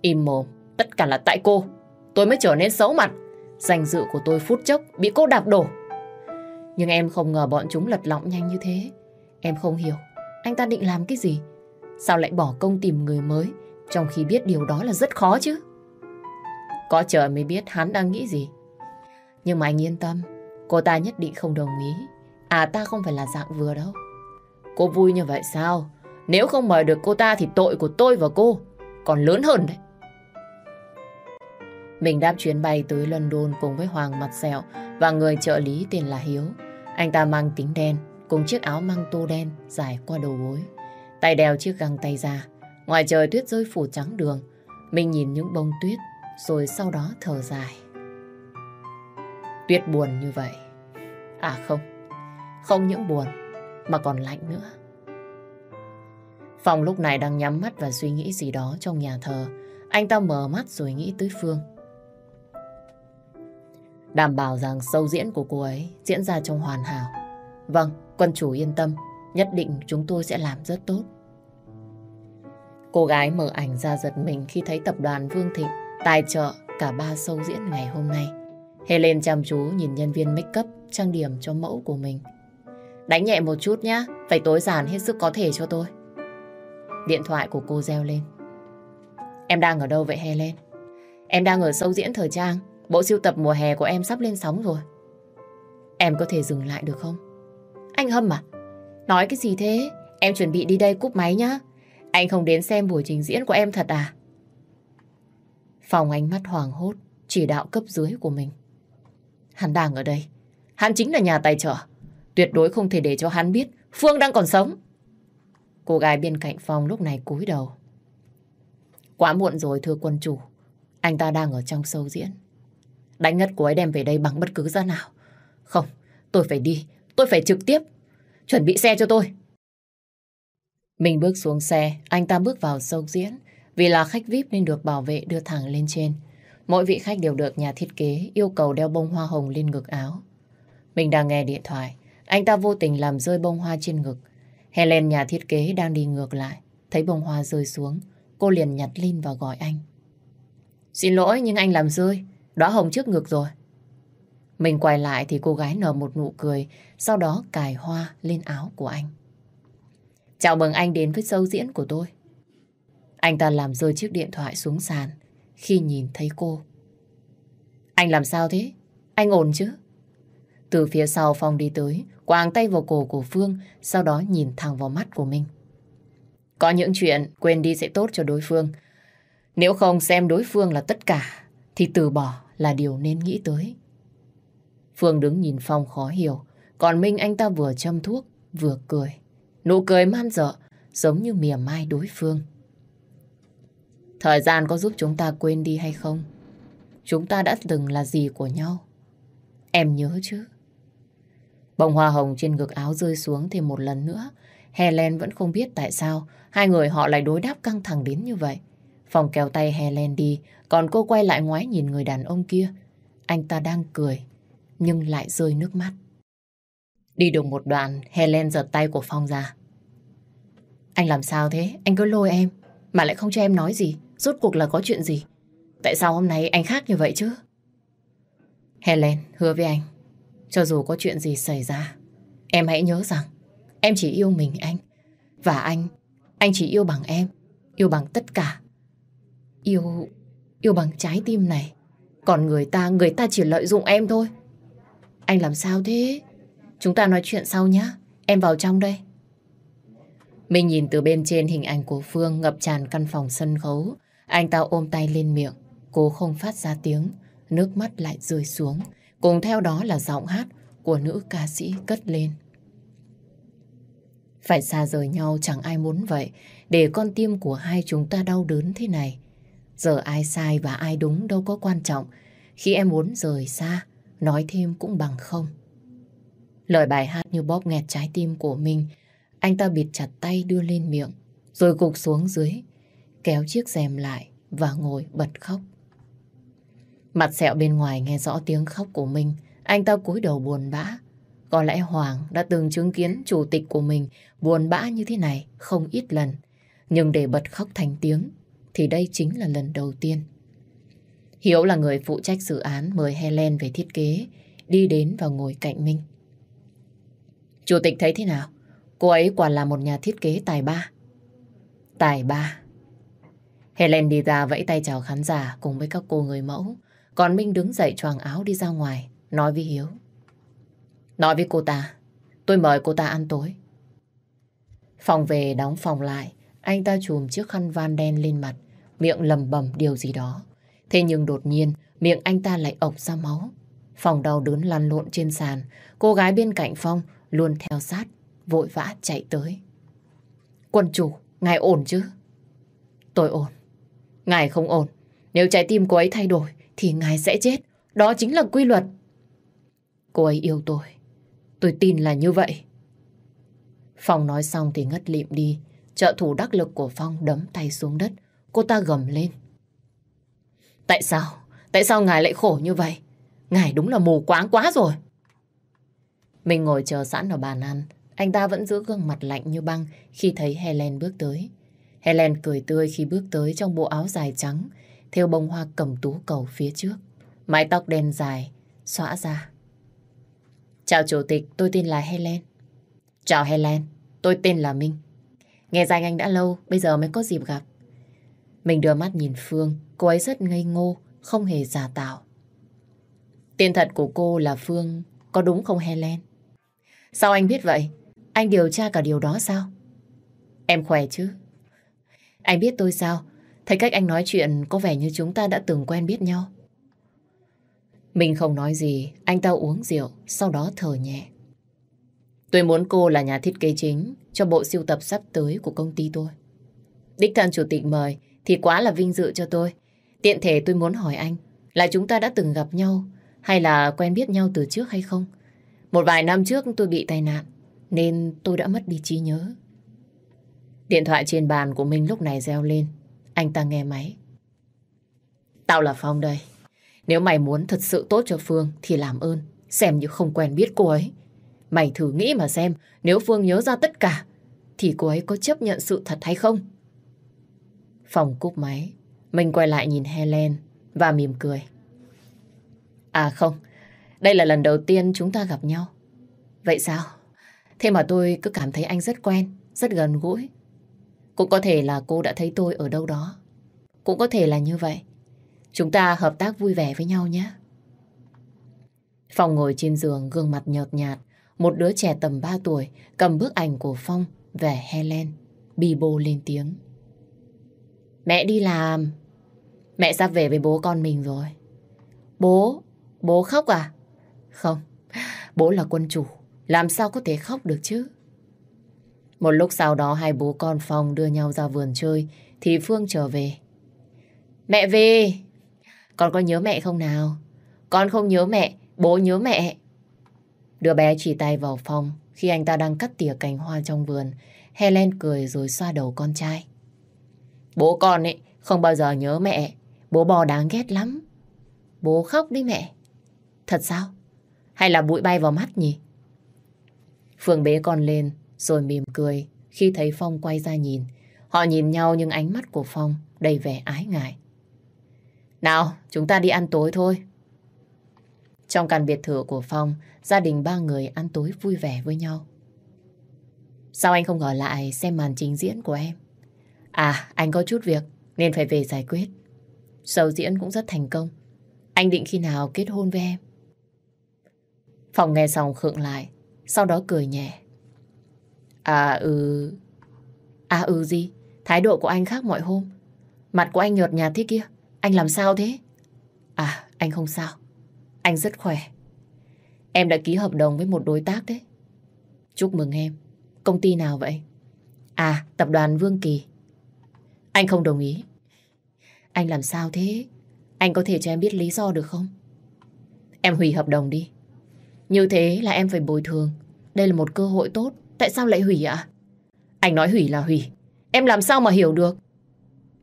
Im mồm, tất cả là tại cô. Tôi mới trở nên xấu mặt. Danh dự của tôi phút chốc bị cô đạp đổ. Nhưng em không ngờ bọn chúng lật lọng nhanh như thế. Em không hiểu, anh ta định làm cái gì? Sao lại bỏ công tìm người mới, trong khi biết điều đó là rất khó chứ? Có chờ mới biết hắn đang nghĩ gì. Nhưng mà anh yên tâm, cô ta nhất định không đồng ý. À ta không phải là dạng vừa đâu. Cô vui như vậy sao? Nếu không mời được cô ta thì tội của tôi và cô còn lớn hơn đấy. Mình đáp chuyến bay tới London cùng với Hoàng mặt sẹo và người trợ lý tên là Hiếu. Anh ta mang kính đen cùng chiếc áo măng tô đen dài qua đầu gối. Tay đeo chiếc găng tay ra. Ngoài trời tuyết rơi phủ trắng đường. Mình nhìn những bông tuyết rồi sau đó thở dài. Tuyết buồn như vậy. À không, không những buồn mà còn lạnh nữa. Phòng lúc này đang nhắm mắt và suy nghĩ gì đó trong nhà thờ. Anh ta mở mắt rồi nghĩ tới Phương. Đảm bảo rằng sâu diễn của cô ấy diễn ra trong hoàn hảo. Vâng, quân chủ yên tâm, nhất định chúng tôi sẽ làm rất tốt. Cô gái mở ảnh ra giật mình khi thấy tập đoàn Vương Thịnh tài trợ cả ba sâu diễn ngày hôm nay. Helen chăm chú nhìn nhân viên make up trang điểm cho mẫu của mình. Đánh nhẹ một chút nhá, phải tối giản hết sức có thể cho tôi. Điện thoại của cô reo lên. Em đang ở đâu vậy Helen? Em đang ở sâu diễn thời trang. Bộ siêu tập mùa hè của em sắp lên sóng rồi. Em có thể dừng lại được không? Anh Hâm à? Nói cái gì thế? Em chuẩn bị đi đây cúp máy nhá. Anh không đến xem buổi trình diễn của em thật à? Phòng ánh mắt hoàng hốt, chỉ đạo cấp dưới của mình. Hắn đang ở đây. Hắn chính là nhà tài trợ. Tuyệt đối không thể để cho hắn biết Phương đang còn sống. Cô gái bên cạnh phòng lúc này cúi đầu. Quá muộn rồi thưa quân chủ. Anh ta đang ở trong sâu diễn. Đánh ngất của ấy đem về đây bằng bất cứ giá nào. Không, tôi phải đi. Tôi phải trực tiếp. Chuẩn bị xe cho tôi. Mình bước xuống xe, anh ta bước vào sâu diễn. Vì là khách VIP nên được bảo vệ đưa thẳng lên trên. Mỗi vị khách đều được nhà thiết kế yêu cầu đeo bông hoa hồng lên ngực áo. Mình đang nghe điện thoại. Anh ta vô tình làm rơi bông hoa trên ngực. Helen nhà thiết kế đang đi ngược lại. Thấy bông hoa rơi xuống. Cô liền nhặt lên và gọi anh. Xin lỗi nhưng anh làm rơi. Đóa hồng trước ngực rồi. Mình quay lại thì cô gái nở một nụ cười, sau đó cài hoa lên áo của anh. Chào mừng anh đến với show diễn của tôi. Anh ta làm rơi chiếc điện thoại xuống sàn khi nhìn thấy cô. Anh làm sao thế? Anh ổn chứ? Từ phía sau Phong đi tới, quàng tay vào cổ của Phương, sau đó nhìn thẳng vào mắt của mình. Có những chuyện quên đi sẽ tốt cho đối phương. Nếu không xem đối phương là tất cả, thì từ bỏ là điều nên nghĩ tới. Phương đứng nhìn Phong khó hiểu, còn Minh anh ta vừa châm thuốc, vừa cười. Nụ cười man dợ, giống như mỉa mai đối phương. Thời gian có giúp chúng ta quên đi hay không? Chúng ta đã từng là gì của nhau? Em nhớ chứ? Bông hoa hồng trên ngực áo rơi xuống thêm một lần nữa. Helen vẫn không biết tại sao hai người họ lại đối đáp căng thẳng đến như vậy. Phòng kéo tay Helen đi, còn cô quay lại ngoái nhìn người đàn ông kia. Anh ta đang cười, nhưng lại rơi nước mắt. Đi được một đoạn, Helen giật tay của Phong ra. Anh làm sao thế? Anh cứ lôi em, mà lại không cho em nói gì. Rốt cuộc là có chuyện gì? Tại sao hôm nay anh khác như vậy chứ? Helen, hứa với anh, cho dù có chuyện gì xảy ra, em hãy nhớ rằng em chỉ yêu mình anh. Và anh, anh chỉ yêu bằng em, yêu bằng tất cả. Yêu, yêu bằng trái tim này. Còn người ta, người ta chỉ lợi dụng em thôi. Anh làm sao thế? Chúng ta nói chuyện sau nhé. Em vào trong đây. Mình nhìn từ bên trên hình ảnh của Phương ngập tràn căn phòng sân khấu. Anh ta ôm tay lên miệng. Cô không phát ra tiếng. nước mắt lại rơi xuống. Cùng theo đó là giọng hát của nữ ca sĩ cất lên. Phải xa rời nhau chẳng ai muốn vậy, để con tim của hai chúng ta đau đớn thế này. Giờ ai sai và ai đúng đâu có quan trọng. Khi em muốn rời xa, nói thêm cũng bằng không. Lời bài hát như bóp nghẹt trái tim của mình. Anh ta bịt chặt tay đưa lên miệng, rồi gục xuống dưới, kéo chiếc rèm lại và ngồi bật khóc. Mặt sẹo bên ngoài nghe rõ tiếng khóc của mình, anh ta cúi đầu buồn bã. Có lẽ Hoàng đã từng chứng kiến chủ tịch của mình buồn bã như thế này không ít lần. Nhưng để bật khóc thành tiếng thì đây chính là lần đầu tiên. Hiếu là người phụ trách dự án mời Helen về thiết kế, đi đến và ngồi cạnh Minh. Chủ tịch thấy thế nào? Cô ấy quả là một nhà thiết kế tài ba. Tài ba. Helen đi ra vẫy tay chào khán giả cùng với các cô người mẫu. Còn Minh đứng dậy choàng áo đi ra ngoài, nói với Hiếu. Nói với cô ta, tôi mời cô ta ăn tối. Phòng về đóng phòng lại, anh ta chùm chiếc khăn van đen lên mặt, miệng lầm bầm điều gì đó. Thế nhưng đột nhiên, miệng anh ta lại ộc ra máu. Phòng đau đớn lăn lộn trên sàn, cô gái bên cạnh Phong luôn theo sát, vội vã chạy tới. Quân chủ, ngài ổn chứ? Tôi ổn. Ngài không ổn. Nếu trái tim cô ấy thay đổi, thì ngài sẽ chết. Đó chính là quy luật. Cô ấy yêu tôi. Tôi tin là như vậy. Phong nói xong thì ngất lịm đi. Trợ thủ đắc lực của Phong đấm tay xuống đất. Cô ta gầm lên. Tại sao? Tại sao ngài lại khổ như vậy? Ngài đúng là mù quáng quá rồi. Mình ngồi chờ sẵn ở bàn ăn. Anh ta vẫn giữ gương mặt lạnh như băng khi thấy Helen bước tới. Helen cười tươi khi bước tới trong bộ áo dài trắng, theo bông hoa cầm tú cầu phía trước. Mái tóc đen dài, xõa ra. Chào chủ tịch, tôi tên là Helen. Chào Helen, tôi tên là Minh. Nghe danh anh đã lâu, bây giờ mới có dịp gặp. Mình đưa mắt nhìn Phương, cô ấy rất ngây ngô, không hề giả tạo. Tên thật của cô là Phương, có đúng không Helen? Sao anh biết vậy? Anh điều tra cả điều đó sao? Em khỏe chứ? Anh biết tôi sao? Thấy cách anh nói chuyện có vẻ như chúng ta đã từng quen biết nhau. Mình không nói gì, anh ta uống rượu, sau đó thở nhẹ. Tôi muốn cô là nhà thiết kế chính cho bộ siêu tập sắp tới của công ty tôi. Đích thân chủ tịch mời thì quá là vinh dự cho tôi. Tiện thể tôi muốn hỏi anh là chúng ta đã từng gặp nhau hay là quen biết nhau từ trước hay không? Một vài năm trước tôi bị tai nạn nên tôi đã mất đi trí nhớ. Điện thoại trên bàn của mình lúc này reo lên. Anh ta nghe máy. Tao là Phong đây. Nếu mày muốn thật sự tốt cho Phương thì làm ơn, xem như không quen biết cô ấy. Mày thử nghĩ mà xem, nếu Phương nhớ ra tất cả, thì cô ấy có chấp nhận sự thật hay không? Phòng cúp máy, mình quay lại nhìn Helen và mỉm cười. À không, đây là lần đầu tiên chúng ta gặp nhau. Vậy sao? Thế mà tôi cứ cảm thấy anh rất quen, rất gần gũi. Cũng có thể là cô đã thấy tôi ở đâu đó. Cũng có thể là như vậy. Chúng ta hợp tác vui vẻ với nhau nhé. Phong ngồi trên giường gương mặt nhợt nhạt. Một đứa trẻ tầm 3 tuổi cầm bức ảnh của Phong về Helen. Bì bô lên tiếng. Mẹ đi làm. Mẹ sắp về với bố con mình rồi. Bố? Bố khóc à? Không. Bố là quân chủ. Làm sao có thể khóc được chứ? Một lúc sau đó hai bố con Phong đưa nhau ra vườn chơi thì Phương trở về. Mẹ về! Con có nhớ mẹ không nào? Con không nhớ mẹ, bố nhớ mẹ. Đứa bé chỉ tay vào Phong khi anh ta đang cắt tỉa cành hoa trong vườn. Helen cười rồi xoa đầu con trai. Bố con ấy không bao giờ nhớ mẹ. Bố bò đáng ghét lắm. Bố khóc đi mẹ. Thật sao? Hay là bụi bay vào mắt nhỉ? Phương bế con lên rồi mỉm cười khi thấy Phong quay ra nhìn. Họ nhìn nhau nhưng ánh mắt của Phong đầy vẻ ái ngại. Nào, chúng ta đi ăn tối thôi. Trong căn biệt thự của Phong, gia đình ba người ăn tối vui vẻ với nhau. Sao anh không gọi lại xem màn trình diễn của em? À, anh có chút việc nên phải về giải quyết. Sầu diễn cũng rất thành công. Anh định khi nào kết hôn với em? phòng nghe xong khựng lại, sau đó cười nhẹ. À ừ... À ừ gì? Thái độ của anh khác mọi hôm. Mặt của anh nhợt nhạt thế kia. Anh làm sao thế? À anh không sao. Anh rất khỏe. Em đã ký hợp đồng với một đối tác đấy. Chúc mừng em. Công ty nào vậy? À, tập đoàn Vương Kỳ. Anh không đồng ý. Anh làm sao thế? Anh có thể cho em biết lý do được không? Em hủy hợp đồng đi. Như thế là em phải bồi thường. Đây là một cơ hội tốt. Tại sao lại hủy ạ? Anh nói hủy là hủy. Em làm sao mà hiểu được?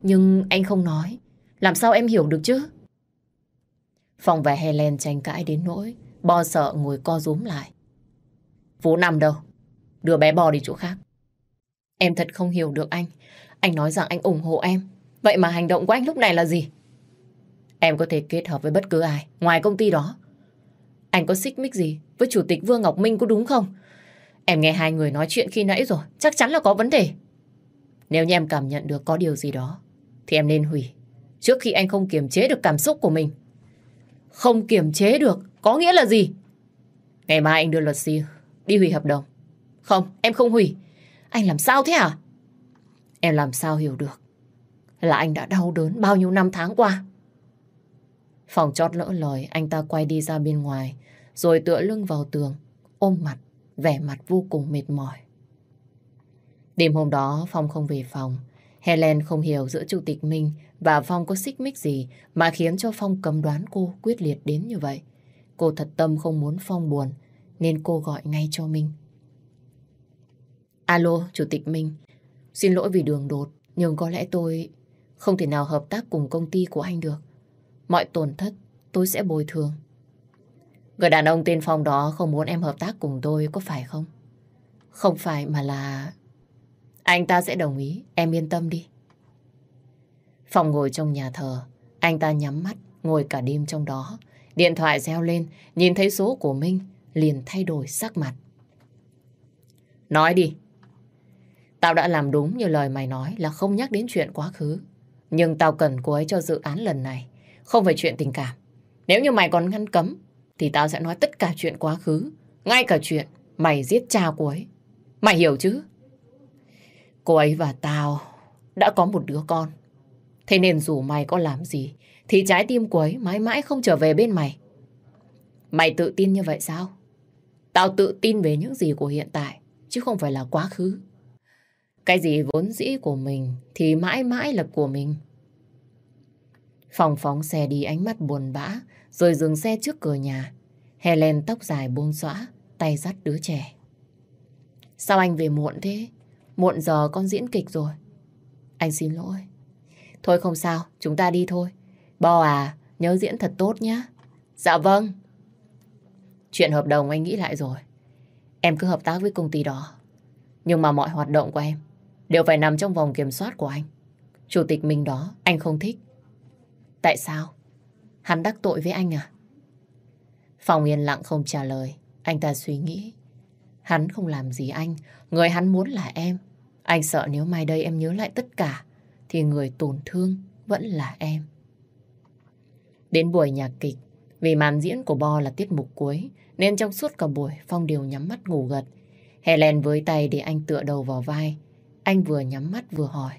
Nhưng anh không nói. Làm sao em hiểu được chứ? Phong và Helen tranh cãi đến nỗi Bo sợ ngồi co rúm lại. Vũ nằm đâu? Đưa bé bò đi chỗ khác. Em thật không hiểu được anh. Anh nói rằng anh ủng hộ em. Vậy mà hành động của anh lúc này là gì? Em có thể kết hợp với bất cứ ai ngoài công ty đó. Anh có xích mích gì với Chủ tịch Vương Ngọc Minh có đúng không? Em nghe hai người nói chuyện khi nãy rồi. Chắc chắn là có vấn đề. Nếu như em cảm nhận được có điều gì đó thì em nên hủy. Trước khi anh không kiềm chế được cảm xúc của mình. Không kiềm chế được có nghĩa là gì? Ngày mai anh đưa luật sư đi hủy hợp đồng. Không, em không hủy. Anh làm sao thế à? Em làm sao hiểu được là anh đã đau đớn bao nhiêu năm tháng qua. Phòng chót lỡ lời, anh ta quay đi ra bên ngoài, rồi tựa lưng vào tường, ôm mặt, vẻ mặt vô cùng mệt mỏi. Đêm hôm đó, Phong không về phòng. Helen không hiểu giữa Chủ tịch Minh và Phong có xích mích gì mà khiến cho Phong cầm đoán cô quyết liệt đến như vậy. Cô thật tâm không muốn Phong buồn, nên cô gọi ngay cho Minh. Alo, Chủ tịch Minh. Xin lỗi vì đường đột, nhưng có lẽ tôi không thể nào hợp tác cùng công ty của anh được. Mọi tổn thất tôi sẽ bồi thường. Người đàn ông tên Phong đó không muốn em hợp tác cùng tôi, có phải không? Không phải mà là... Anh ta sẽ đồng ý, em yên tâm đi. Phong ngồi trong nhà thờ, anh ta nhắm mắt, ngồi cả đêm trong đó. Điện thoại reo lên, nhìn thấy số của Minh, liền thay đổi sắc mặt. Nói đi. Tao đã làm đúng như lời mày nói là không nhắc đến chuyện quá khứ. Nhưng tao cần cô ấy cho dự án lần này, không phải chuyện tình cảm. Nếu như mày còn ngăn cấm, thì tao sẽ nói tất cả chuyện quá khứ, ngay cả chuyện mày giết cha cô ấy. Mày hiểu chứ? Cô ấy và tao đã có một đứa con. Thế nên dù mày có làm gì, thì trái tim của ấy mãi mãi không trở về bên mày. Mày tự tin như vậy sao? Tao tự tin về những gì của hiện tại, chứ không phải là quá khứ. Cái gì vốn dĩ của mình thì mãi mãi là của mình. Phòng phóng xe đi ánh mắt buồn bã, rồi dừng xe trước cửa nhà. Helen tóc dài buông xõa, tay dắt đứa trẻ. Sao anh về muộn thế? Muộn giờ con diễn kịch rồi. Anh xin lỗi. Thôi không sao, chúng ta đi thôi. Bo à, nhớ diễn thật tốt nhé. Dạ vâng. Chuyện hợp đồng anh nghĩ lại rồi. Em cứ hợp tác với công ty đó. Nhưng mà mọi hoạt động của em đều phải nằm trong vòng kiểm soát của anh. Chủ tịch mình đó, anh không thích. Tại sao? Hắn đắc tội với anh à? Phòng yên lặng không trả lời. Anh ta suy nghĩ. Hắn không làm gì anh. Người hắn muốn là em. Anh sợ nếu mai đây em nhớ lại tất cả thì người tổn thương vẫn là em. Đến buổi nhạc kịch, vì màn diễn của Bo là tiết mục cuối, nên trong suốt cả buổi Phong đều nhắm mắt ngủ gật. Helen với tay để anh tựa đầu vào vai. Anh vừa nhắm mắt vừa hỏi.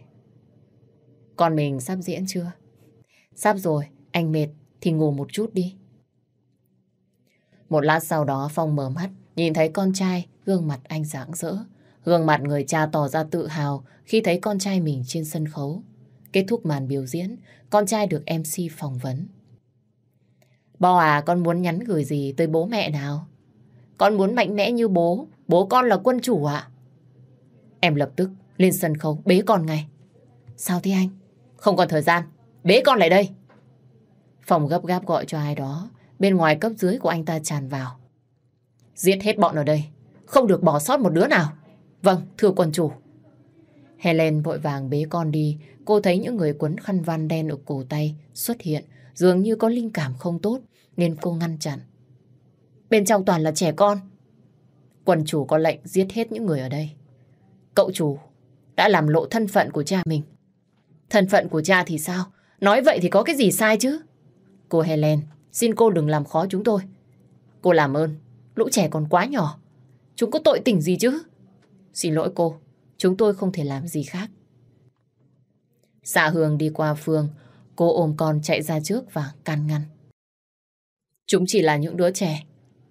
Con mình sắp diễn chưa? Sắp rồi, anh mệt thì ngủ một chút đi. Một lát sau đó Phong mở mắt, nhìn thấy con trai, gương mặt anh rạng rỡ. Gương mặt người cha tỏ ra tự hào khi thấy con trai mình trên sân khấu. Kết thúc màn biểu diễn, con trai được MC phỏng vấn. Bò à, con muốn nhắn gửi gì tới bố mẹ nào? Con muốn mạnh mẽ như bố, bố con là quân chủ ạ. Em lập tức lên sân khấu bế con ngay. Sao thế anh? Không còn thời gian, bế con lại đây. Phòng gấp gáp gọi cho ai đó, bên ngoài cấp dưới của anh ta tràn vào. Giết hết bọn ở đây, không được bỏ sót một đứa nào. Vâng, thưa quân chủ. Helen vội vàng bế con đi, cô thấy những người quấn khăn van đen ở cổ tay xuất hiện, dường như có linh cảm không tốt, nên cô ngăn chặn. Bên trong toàn là trẻ con. Quân chủ có lệnh giết hết những người ở đây. Cậu chủ đã làm lộ thân phận của cha mình. Thân phận của cha thì sao? Nói vậy thì có cái gì sai chứ? Cô Helen, xin cô đừng làm khó chúng tôi. Cô làm ơn, lũ trẻ còn quá nhỏ. Chúng có tội tình gì chứ? Xin lỗi cô, chúng tôi không thể làm gì khác. Dạ Xạ Hương đi qua Phương, cô ôm con chạy ra trước và can ngăn. Chúng chỉ là những đứa trẻ.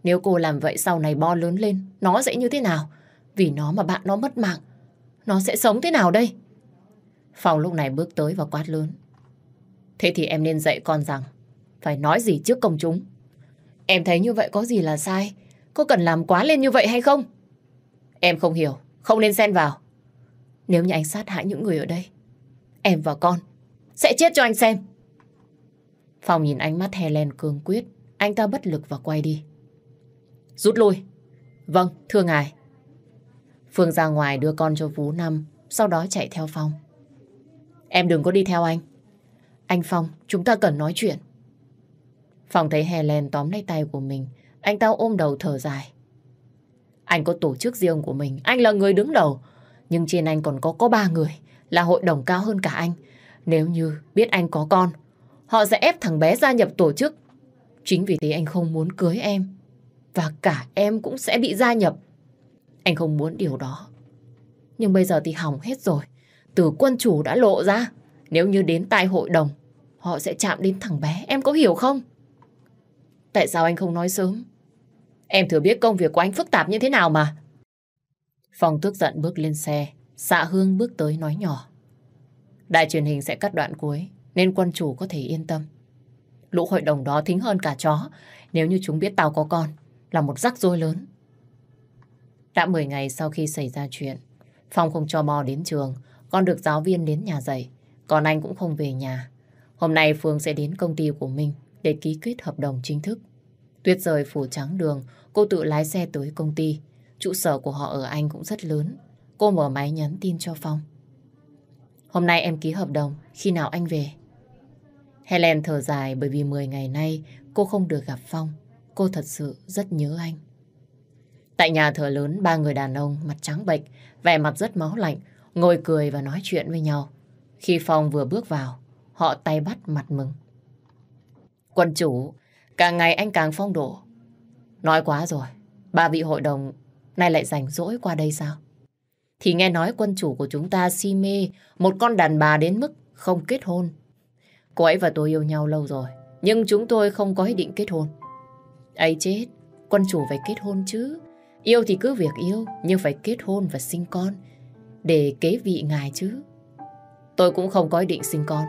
Nếu cô làm vậy sau này bo lớn lên, nó sẽ như thế nào? Vì nó mà bạn nó mất mạng, nó sẽ sống thế nào đây? Phòng lúc này bước tới và quát lớn. Thế thì em nên dạy con rằng phải nói gì trước công chúng. Em thấy như vậy có gì là sai? Có cần làm quá lên như vậy hay không? Em không hiểu, không nên xen vào. Nếu như anh sát hại những người ở đây, em và con sẽ chết cho anh xem. Phòng nhìn ánh mắt Helen cương quyết, anh ta bất lực và quay đi. Rút lui. Vâng, thưa ngài. Phương ra ngoài đưa con cho Phú Năm, sau đó chạy theo Phong. Em đừng có đi theo anh. Anh Phong, chúng ta cần nói chuyện. Phong thấy Helen tóm lấy tay của mình, anh ta ôm đầu thở dài. Anh có tổ chức riêng của mình, anh là người đứng đầu. Nhưng trên anh còn có có ba người, là hội đồng cao hơn cả anh. Nếu như biết anh có con, họ sẽ ép thằng bé gia nhập tổ chức. Chính vì thế anh không muốn cưới em. Và cả em cũng sẽ bị gia nhập. Anh không muốn điều đó. Nhưng bây giờ thì hỏng hết rồi. Từ quân chủ đã lộ ra. Nếu như đến tai hội đồng, họ sẽ chạm đến thằng bé. Em có hiểu không? Tại sao anh không nói sớm? Em thừa biết công việc của anh phức tạp như thế nào mà. Phong tức giận bước lên xe. Xạ Hương bước tới nói nhỏ. Đài truyền hình sẽ cắt đoạn cuối, nên quân chủ có thể yên tâm. Lũ hội đồng đó thính hơn cả chó. Nếu như chúng biết tao có con, là một rắc rối lớn. Đã 10 ngày sau khi xảy ra chuyện, Phong không cho Bo đến trường, con được giáo viên đến nhà dạy, còn anh cũng không về nhà. Hôm nay Phương sẽ đến công ty của mình để ký kết hợp đồng chính thức. Tuyết rời phủ trắng đường, cô tự lái xe tới công ty. Trụ sở của họ ở Anh cũng rất lớn. Cô mở máy nhắn tin cho Phong. Hôm nay em ký hợp đồng, khi nào anh về? Helen thở dài bởi vì 10 ngày nay cô không được gặp Phong. Cô thật sự rất nhớ anh. Tại nhà thờ lớn, ba người đàn ông mặt trắng bệch, vẻ mặt rất máu lạnh, ngồi cười và nói chuyện với nhau. Khi Phong vừa bước vào, họ tay bắt mặt mừng. Quân chủ, càng ngày anh càng phong độ. Nói quá rồi, ba vị hội đồng nay lại rảnh rỗi qua đây sao? Thì nghe nói quân chủ của chúng ta si mê một con đàn bà đến mức không kết hôn. Cô ấy và tôi yêu nhau lâu rồi, nhưng chúng tôi không có ý định kết hôn. ấy chết, quân chủ phải kết hôn chứ. Yêu thì cứ việc yêu, nhưng phải kết hôn và sinh con để kế vị ngài chứ. Tôi cũng không có ý định sinh con.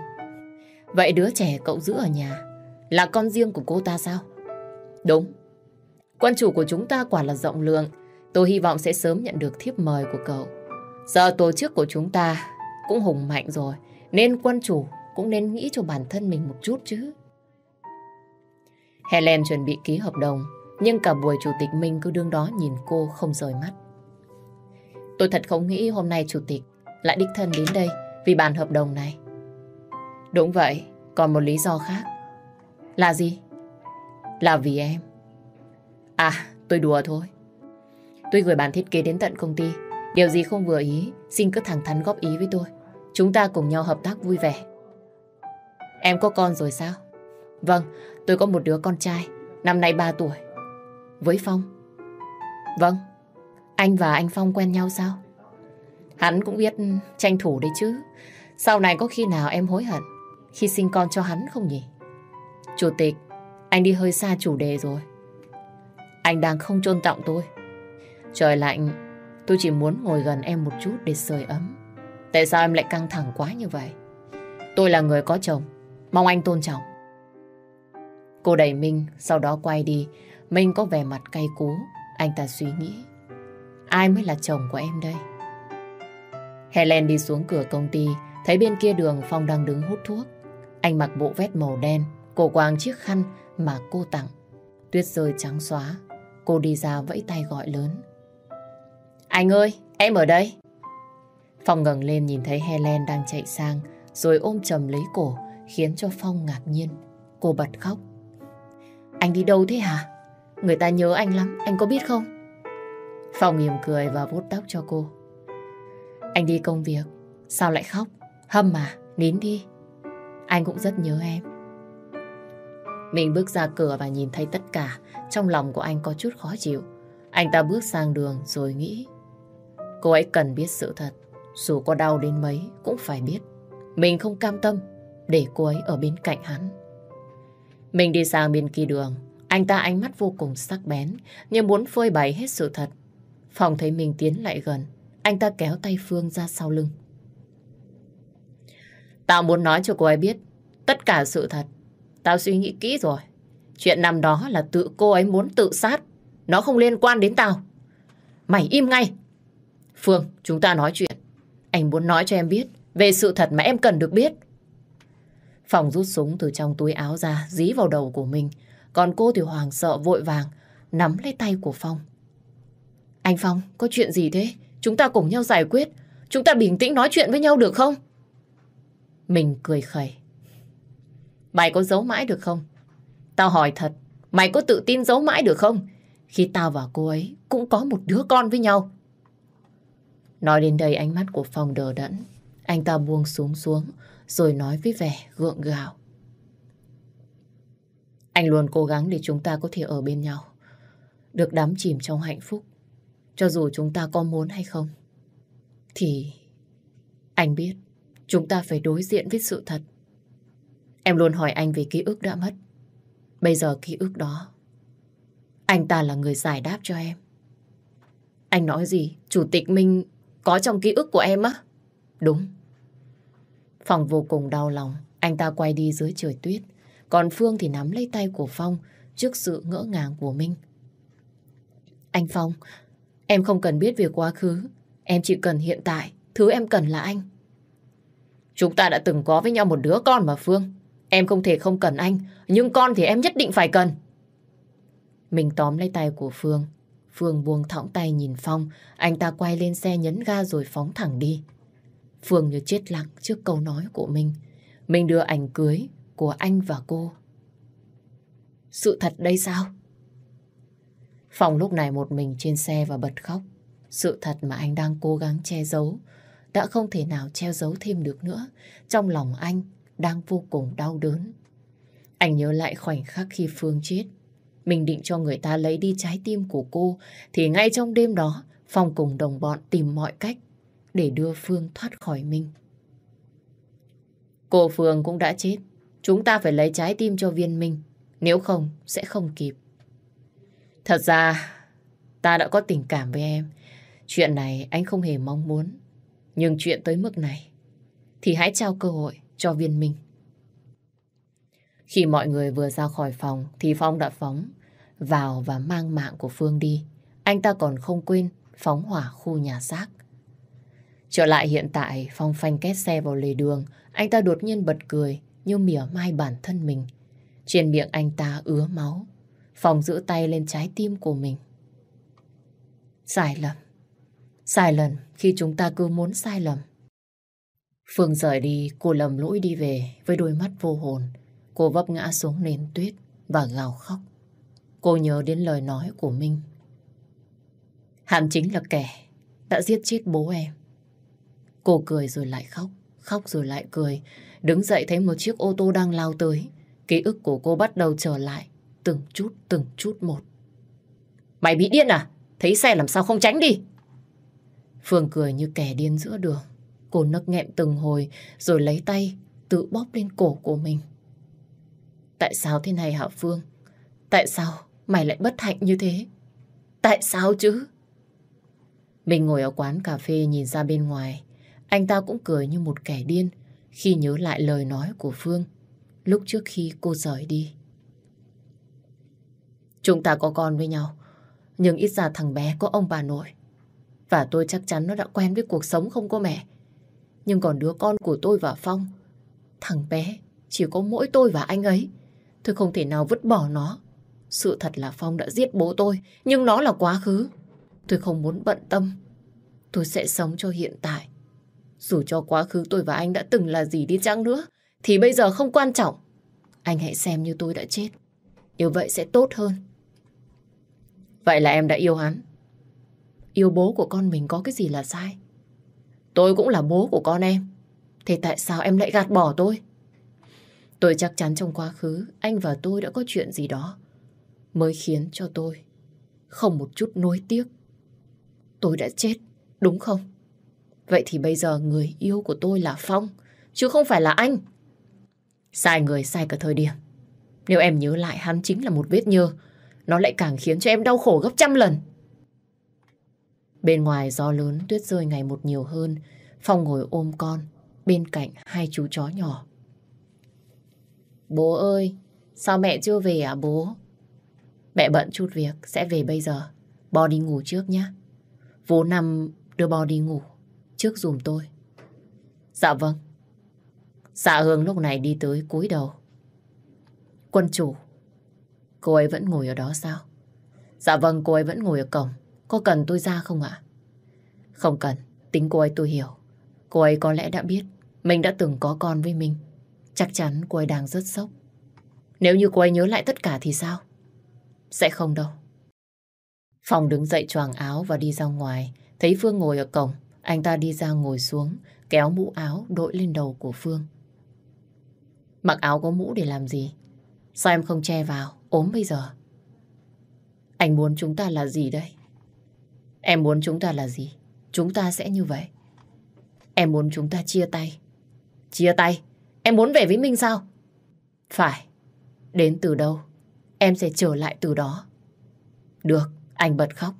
Vậy đứa trẻ cậu giữ ở nhà là con riêng của cô ta sao? Đúng. Quân chủ của chúng ta quả là rộng lượng. Tôi hy vọng sẽ sớm nhận được thiếp mời của cậu. Giờ tổ chức của chúng ta cũng hùng mạnh rồi. Nên quân chủ cũng nên nghĩ cho bản thân mình một chút chứ. Helen chuẩn bị ký hợp đồng nhưng cả buổi chủ tịch Minh cứ đương đó nhìn cô không rời mắt. Tôi thật không nghĩ hôm nay chủ tịch lại đích thân đến đây vì bàn hợp đồng này. Đúng vậy, còn một lý do khác. Là gì? Là vì em. À, tôi đùa thôi. Tôi gửi bản thiết kế đến tận công ty. Điều gì không vừa ý, xin cứ thẳng thắn góp ý với tôi. Chúng ta cùng nhau hợp tác vui vẻ. Em có con rồi sao? Vâng, tôi có một đứa con trai, năm nay 3 tuổi. Với Phong? Vâng, anh và anh Phong quen nhau sao? Hắn cũng biết tranh thủ đấy chứ. Sau này có khi nào em hối hận khi sinh con cho hắn không nhỉ? Chủ tịch, anh đi hơi xa chủ đề rồi. Anh đang không trôn trọng tôi. Trời lạnh, tôi chỉ muốn ngồi gần em một chút để sưởi ấm. Tại sao em lại căng thẳng quá như vậy? Tôi là người có chồng, mong anh tôn trọng. Cô đẩy Minh, sau đó quay đi. Minh có vẻ mặt cay cú. Anh ta suy nghĩ. Ai mới là chồng của em đây? Helen đi xuống cửa công ty, thấy bên kia đường Phong đang đứng hút thuốc. Anh mặc bộ vest màu đen, cổ quàng chiếc khăn mà cô tặng. Tuyết rơi trắng xóa, cô đi ra vẫy tay gọi lớn. Anh ơi, em ở đây. Phong ngẩng lên nhìn thấy Helen đang chạy sang, rồi ôm chầm lấy cổ, khiến cho Phong ngạc nhiên. Cô bật khóc. Anh đi đâu thế hả? Người ta nhớ anh lắm, anh có biết không? Phong mỉm cười và vuốt tóc cho cô. Anh đi công việc, sao lại khóc? Hâm mà, nín đi. Anh cũng rất nhớ em. Mình bước ra cửa và nhìn thấy tất cả, trong lòng của anh có chút khó chịu. Anh ta bước sang đường rồi nghĩ. Cô ấy cần biết sự thật, dù có đau đến mấy cũng phải biết. Mình không cam tâm để cô ấy ở bên cạnh hắn. Mình đi sang bên kia đường, anh ta ánh mắt vô cùng sắc bén, như muốn phơi bày hết sự thật. Phòng thấy mình tiến lại gần, anh ta kéo tay Phương ra sau lưng. Tao muốn nói cho cô ấy biết tất cả sự thật. Tao suy nghĩ kỹ rồi. Chuyện năm đó là tự cô ấy muốn tự sát. Nó không liên quan đến tao. Mày im ngay. Phương, chúng ta nói chuyện. Anh muốn nói cho em biết về sự thật mà em cần được biết. Phòng rút súng từ trong túi áo ra, dí vào đầu của mình. Còn cô thì hoàng sợ vội vàng, nắm lấy tay của Phong. Anh Phong, có chuyện gì thế? Chúng ta cùng nhau giải quyết. Chúng ta bình tĩnh nói chuyện với nhau được không? Mình cười khẩy. Mày có giấu mãi được không? Tao hỏi thật, mày có tự tin giấu mãi được không? Khi tao và cô ấy cũng có một đứa con với nhau. Nói đến đây ánh mắt của Phong đờ đẫn. Anh ta buông xuống xuống, rồi nói với vẻ gượng gạo. Anh luôn cố gắng để chúng ta có thể ở bên nhau. Được đắm chìm trong hạnh phúc. Cho dù chúng ta có muốn hay không. Thì anh biết chúng ta phải đối diện với sự thật. Em luôn hỏi anh về ký ức đã mất. Bây giờ ký ức đó, anh ta là người giải đáp cho em. Anh nói gì? Chủ tịch Minh có trong ký ức của em á? Đúng. Phòng vô cùng đau lòng, anh ta quay đi dưới trời tuyết. Còn Phương thì nắm lấy tay của Phong trước sự ngỡ ngàng của Minh. Anh Phong, em không cần biết về quá khứ. Em chỉ cần hiện tại, thứ em cần là anh. Chúng ta đã từng có với nhau một đứa con mà Phương. Em không thể không cần anh, nhưng con thì em nhất định phải cần. Mình tóm lấy tay của Phương. Phương buông thõng tay nhìn Phong, anh ta quay lên xe nhấn ga rồi phóng thẳng đi. Phương như chết lặng trước câu nói của mình. Mình đưa ảnh cưới của anh và cô. Sự thật đây sao? Phong lúc này một mình trên xe và bật khóc. Sự thật mà anh đang cố gắng che giấu đã không thể nào che giấu thêm được nữa. Trong lòng anh đang vô cùng đau đớn. Anh nhớ lại khoảnh khắc khi Phương chết. Mình định cho người ta lấy đi trái tim của cô, thì ngay trong đêm đó Phong cùng đồng bọn tìm mọi cách để đưa Phương thoát khỏi mình. Cô Phương cũng đã chết. Chúng ta phải lấy trái tim cho viên minh. Nếu không, sẽ không kịp. Thật ra, ta đã có tình cảm với em. Chuyện này anh không hề mong muốn. Nhưng chuyện tới mức này, thì hãy trao cơ hội cho viên minh. Khi mọi người vừa ra khỏi phòng, thì Phong đã phóng vào và mang mạng của Phương đi. Anh ta còn không quên phóng hỏa khu nhà xác. Trở lại hiện tại, Phong phanh két xe vào lề đường, anh ta đột nhiên bật cười như mỉa mai bản thân mình. Trên miệng anh ta ứa máu. phòng giữ tay lên trái tim của mình. Sai lầm. Sai lầm khi chúng ta cứ muốn sai lầm. Phương rời đi, cô lầm lũi đi về với đôi mắt vô hồn. Cô vấp ngã xuống nền tuyết và gào khóc. Cô nhớ đến lời nói của Minh. hàm chính là kẻ đã giết chết bố em. Cô cười rồi lại khóc, khóc rồi lại cười. Đứng dậy thấy một chiếc ô tô đang lao tới. Ký ức của cô bắt đầu trở lại, từng chút từng chút một. Mày bị điên à? Thấy xe làm sao không tránh đi? Phương cười như kẻ điên giữa đường. Cô nấc nghẹn từng hồi rồi lấy tay tự bóp lên cổ của mình. Tại sao thế này hả Phương? Tại sao mày lại bất hạnh như thế? Tại sao chứ? Mình ngồi ở quán cà phê nhìn ra bên ngoài. Anh ta cũng cười như một kẻ điên khi nhớ lại lời nói của Phương lúc trước khi cô rời đi. Chúng ta có con với nhau, nhưng ít ra thằng bé có ông bà nội. Và tôi chắc chắn nó đã quen với cuộc sống không có mẹ. Nhưng còn đứa con của tôi và Phong, thằng bé chỉ có mỗi tôi và anh ấy. Tôi không thể nào vứt bỏ nó. Sự thật là Phong đã giết bố tôi, nhưng nó là quá khứ. Tôi không muốn bận tâm. Tôi sẽ sống cho hiện tại. Dù cho quá khứ tôi và anh đã từng là gì đi chăng nữa, thì bây giờ không quan trọng. Anh hãy xem như tôi đã chết. Như vậy sẽ tốt hơn. Vậy là em đã yêu hắn. Yêu bố của con mình có cái gì là sai? Tôi cũng là bố của con em. Thế tại sao em lại gạt bỏ tôi? Tôi chắc chắn trong quá khứ anh và tôi đã có chuyện gì đó mới khiến cho tôi không một chút nuối tiếc. Tôi đã chết, đúng không? Vậy thì bây giờ người yêu của tôi là Phong, chứ không phải là anh. Sai người, sai cả thời điểm. Nếu em nhớ lại hắn chính là một vết nhơ, nó lại càng khiến cho em đau khổ gấp trăm lần. Bên ngoài gió lớn tuyết rơi ngày một nhiều hơn, Phong ngồi ôm con, bên cạnh hai chú chó nhỏ. Bố ơi, sao mẹ chưa về à bố? Mẹ bận chút việc, sẽ về bây giờ. Bò đi ngủ trước nhé. Vô nằm đưa bò đi ngủ, trước dùm tôi. Dạ vâng. Dạ Hương lúc này đi tới cúi đầu. Quân chủ, cô ấy vẫn ngồi ở đó sao? Dạ vâng, cô ấy vẫn ngồi ở cổng. Có cần tôi ra không ạ? Không cần, tính cô ấy tôi hiểu. Cô ấy có lẽ đã biết mình đã từng có con với mình. Chắc chắn cô ấy đang rất sốc. Nếu như cô ấy nhớ lại tất cả thì sao? Sẽ không đâu. Phòng đứng dậy choàng áo và đi ra ngoài. Thấy Phương ngồi ở cổng, anh ta đi ra ngồi xuống, kéo mũ áo đội lên đầu của Phương. Mặc áo có mũ để làm gì? Sao em không che vào, ốm bây giờ? Anh muốn chúng ta là gì đây? Em muốn chúng ta là gì? Chúng ta sẽ như vậy. Em muốn chúng ta chia tay. Chia tay? Em muốn về với Minh sao? Phải. Đến từ đâu? Em sẽ trở lại từ đó. Được, anh bật khóc.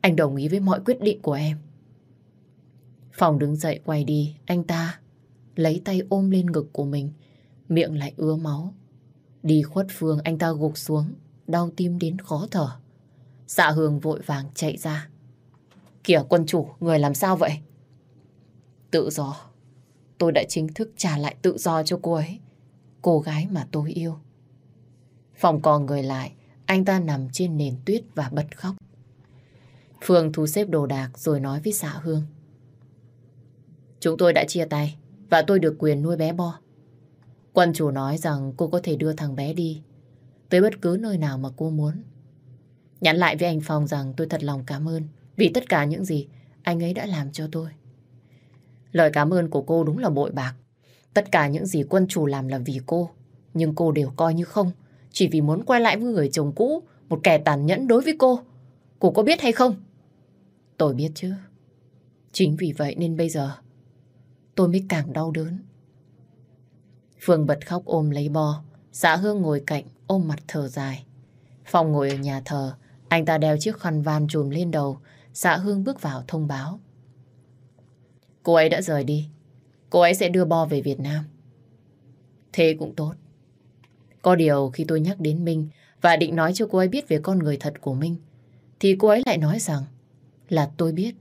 Anh đồng ý với mọi quyết định của em. Phòng đứng dậy quay đi, anh ta lấy tay ôm lên ngực của mình, miệng lại ứa máu. Đi khuất phương anh ta gục xuống, đau tim đến khó thở. Dạ Hương vội vàng chạy ra. Kìa quân chủ, người làm sao vậy? Tự do. Tôi đã chính thức trả lại tự do cho cô ấy. Cô gái mà tôi yêu. Phòng còn người lại, anh ta nằm trên nền tuyết và bật khóc. Phương thu xếp đồ đạc rồi nói với xã Hương. Chúng tôi đã chia tay và tôi được quyền nuôi bé Bo. Quân chủ nói rằng cô có thể đưa thằng bé đi tới bất cứ nơi nào mà cô muốn. Nhắn lại với anh Phong rằng tôi thật lòng cảm ơn vì tất cả những gì anh ấy đã làm cho tôi. Lời cảm ơn của cô đúng là bội bạc. Tất cả những gì quân chủ làm là vì cô. Nhưng cô đều coi như không. Chỉ vì muốn quay lại với người chồng cũ, một kẻ tàn nhẫn đối với cô. Cô có biết hay không? Tôi biết chứ. Chính vì vậy nên bây giờ tôi mới càng đau đớn. Phương bật khóc ôm lấy bo. Xã Hương ngồi cạnh ôm mặt thở dài. Phong ngồi ở nhà thờ. Anh ta đeo chiếc khăn van trùm lên đầu. Xã Hương bước vào thông báo. Cô ấy đã rời đi. Cô ấy sẽ đưa bo về Việt Nam. Thế cũng tốt. Có điều khi tôi nhắc đến Minh và định nói cho cô ấy biết về con người thật của Minh, thì cô ấy lại nói rằng là tôi biết.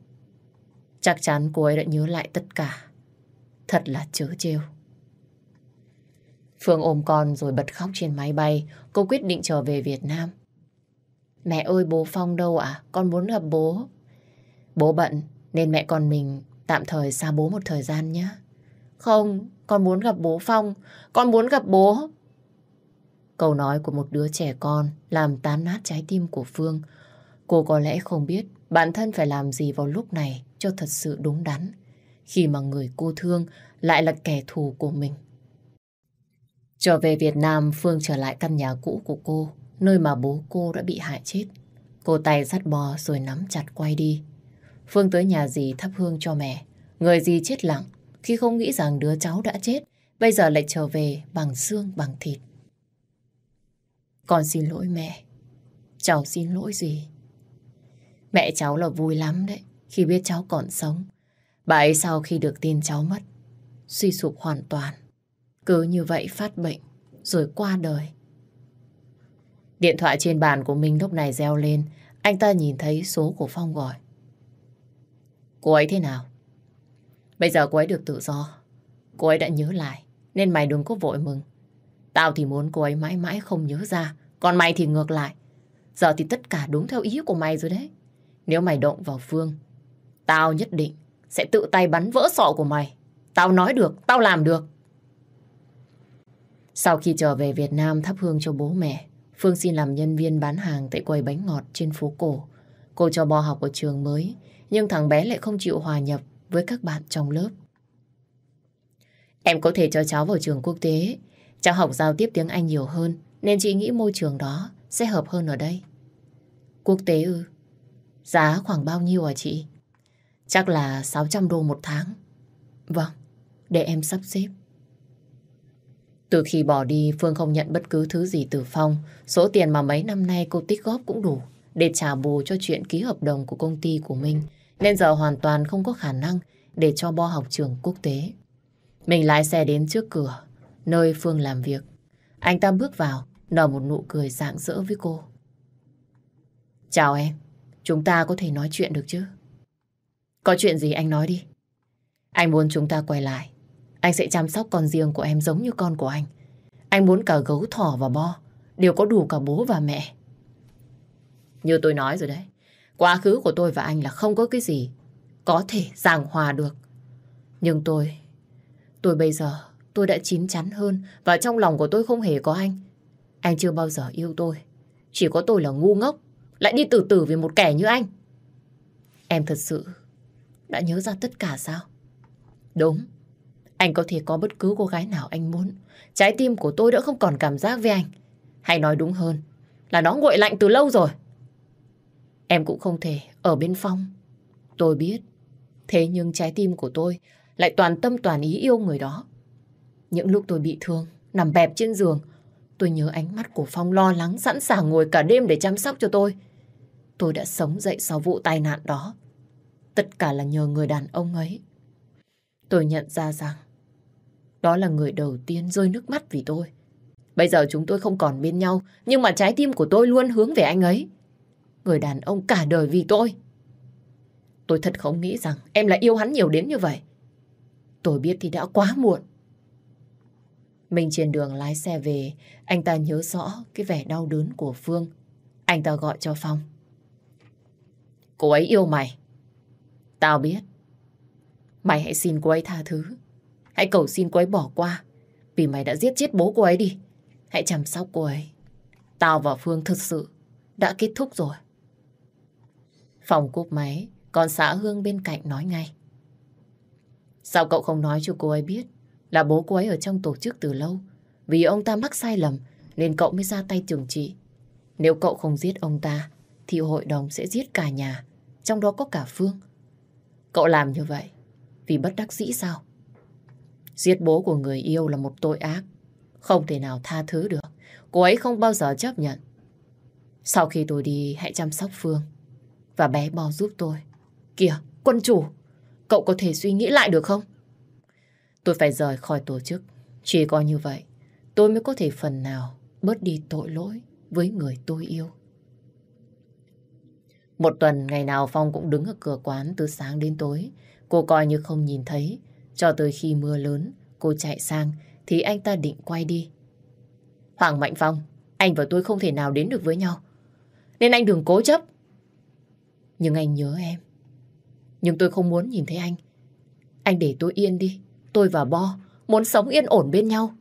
Chắc chắn cô ấy đã nhớ lại tất cả. Thật là chớ trêu. Phương ôm con rồi bật khóc trên máy bay. Cô quyết định trở về Việt Nam. Mẹ ơi bố Phong đâu ạ? Con muốn gặp bố. Bố bận nên mẹ con mình tạm thời xa bố một thời gian nhé. Không, con muốn gặp bố Phong. Con muốn gặp bố. Câu nói của một đứa trẻ con làm tán nát trái tim của Phương. Cô có lẽ không biết bản thân phải làm gì vào lúc này cho thật sự đúng đắn. Khi mà người cô thương lại là kẻ thù của mình. Trở về Việt Nam, Phương trở lại căn nhà cũ của cô, nơi mà bố cô đã bị hại chết. Cô tay dắt bò rồi nắm chặt quay đi. Phương tới nhà dì thắp hương cho mẹ. Người dì chết lặng khi không nghĩ rằng đứa cháu đã chết, bây giờ lại trở về bằng xương bằng thịt. Con xin lỗi mẹ. Cháu xin lỗi gì? Mẹ cháu là vui lắm đấy, khi biết cháu còn sống. Bà ấy sau khi được tin cháu mất, suy sụp hoàn toàn. Cứ như vậy phát bệnh, rồi qua đời. Điện thoại trên bàn của mình lúc này reo lên, anh ta nhìn thấy số của Phong gọi. Cô ấy thế nào? Bây giờ cô ấy được tự do. Cô ấy đã nhớ lại, nên mày đừng có vội mừng. Tao thì muốn cô ấy mãi mãi không nhớ ra, còn mày thì ngược lại. Giờ thì tất cả đúng theo ý của mày rồi đấy. Nếu mày động vào Phương, tao nhất định sẽ tự tay bắn vỡ sọ của mày. Tao nói được, tao làm được. Sau khi trở về Việt Nam thắp hương cho bố mẹ, Phương xin làm nhân viên bán hàng tại quầy bánh ngọt trên phố cổ. Cô cho bò học ở trường mới, nhưng thằng bé lại không chịu hòa nhập với các bạn trong lớp. Em có thể cho cháu vào trường quốc tế. Cháu học giao tiếp tiếng Anh nhiều hơn, nên chị nghĩ môi trường đó sẽ hợp hơn ở đây. Quốc tế ư? Giá khoảng bao nhiêu hả chị? Chắc là 600 đô một tháng. Vâng, để em sắp xếp. Từ khi bỏ đi, Phương không nhận bất cứ thứ gì từ Phong. Số tiền mà mấy năm nay cô tích góp cũng đủ để trả bù cho chuyện ký hợp đồng của công ty của mình. Nên giờ hoàn toàn không có khả năng để cho Bo học trường quốc tế. Mình lái xe đến trước cửa, nơi Phương làm việc. Anh ta bước vào, nở một nụ cười rạng rỡ với cô. Chào em, chúng ta có thể nói chuyện được chứ? Có chuyện gì anh nói đi. Anh muốn chúng ta quay lại. Anh sẽ chăm sóc con riêng của em giống như con của anh. Anh muốn cả gấu thỏ và bo đều có đủ cả bố và mẹ. Như tôi nói rồi đấy, quá khứ của tôi và anh là không có cái gì có thể giảng hòa được. Nhưng tôi, tôi bây giờ, tôi đã chín chắn hơn và trong lòng của tôi không hề có anh. Anh chưa bao giờ yêu tôi. Chỉ có tôi là ngu ngốc, lại đi từ từ vì một kẻ như anh. Em thật sự đã nhớ ra tất cả sao? Đúng, anh có thể có bất cứ cô gái nào anh muốn. Trái tim của tôi đã không còn cảm giác với anh. Hay nói đúng hơn là nó nguội lạnh từ lâu rồi. Em cũng không thể ở bên Phong. Tôi biết. Thế nhưng trái tim của tôi lại toàn tâm toàn ý yêu người đó. Những lúc tôi bị thương, nằm bẹp trên giường, tôi nhớ ánh mắt của Phong lo lắng sẵn sàng ngồi cả đêm để chăm sóc cho tôi. Tôi đã sống dậy sau vụ tai nạn đó. Tất cả là nhờ người đàn ông ấy. Tôi nhận ra rằng đó là người đầu tiên rơi nước mắt vì tôi. Bây giờ chúng tôi không còn bên nhau, nhưng mà trái tim của tôi luôn hướng về anh ấy. Người đàn ông cả đời vì tôi. Tôi thật không nghĩ rằng em lại yêu hắn nhiều đến như vậy. Tôi biết thì đã quá muộn. Mình trên đường lái xe về, anh ta nhớ rõ cái vẻ đau đớn của Phương. Anh ta gọi cho Phong. Cô ấy yêu mày. Tao biết. Mày hãy xin cô ấy tha thứ. Hãy cầu xin cô ấy bỏ qua. Vì mày đã giết chết bố cô ấy đi. Hãy chăm sóc cô ấy. Tao và Phương thực sự đã kết thúc rồi. Phòng cúp máy, còn xã Hương bên cạnh nói ngay. Sao cậu không nói cho cô ấy biết là bố cô ấy ở trong tổ chức từ lâu? Vì ông ta mắc sai lầm nên cậu mới ra tay trừng trị. Nếu cậu không giết ông ta thì hội đồng sẽ giết cả nhà, trong đó có cả Phương. Cậu làm như vậy vì bất đắc dĩ sao? Giết bố của người yêu là một tội ác, không thể nào tha thứ được. Cô ấy không bao giờ chấp nhận. Sau khi tôi đi, hãy chăm sóc Phương và bé bò giúp tôi. Kìa, quân chủ, cậu có thể suy nghĩ lại được không? Tôi phải rời khỏi tổ chức. Chỉ có như vậy, tôi mới có thể phần nào bớt đi tội lỗi với người tôi yêu. Một tuần ngày nào Phong cũng đứng ở cửa quán từ sáng đến tối. Cô coi như không nhìn thấy. Cho tới khi mưa lớn, cô chạy sang thì anh ta định quay đi. Hoàng Mạnh Phong, anh và tôi không thể nào đến được với nhau. Nên anh đừng cố chấp. Nhưng anh nhớ em. Nhưng tôi không muốn nhìn thấy anh. Anh để tôi yên đi. Tôi và Bo muốn sống yên ổn bên nhau.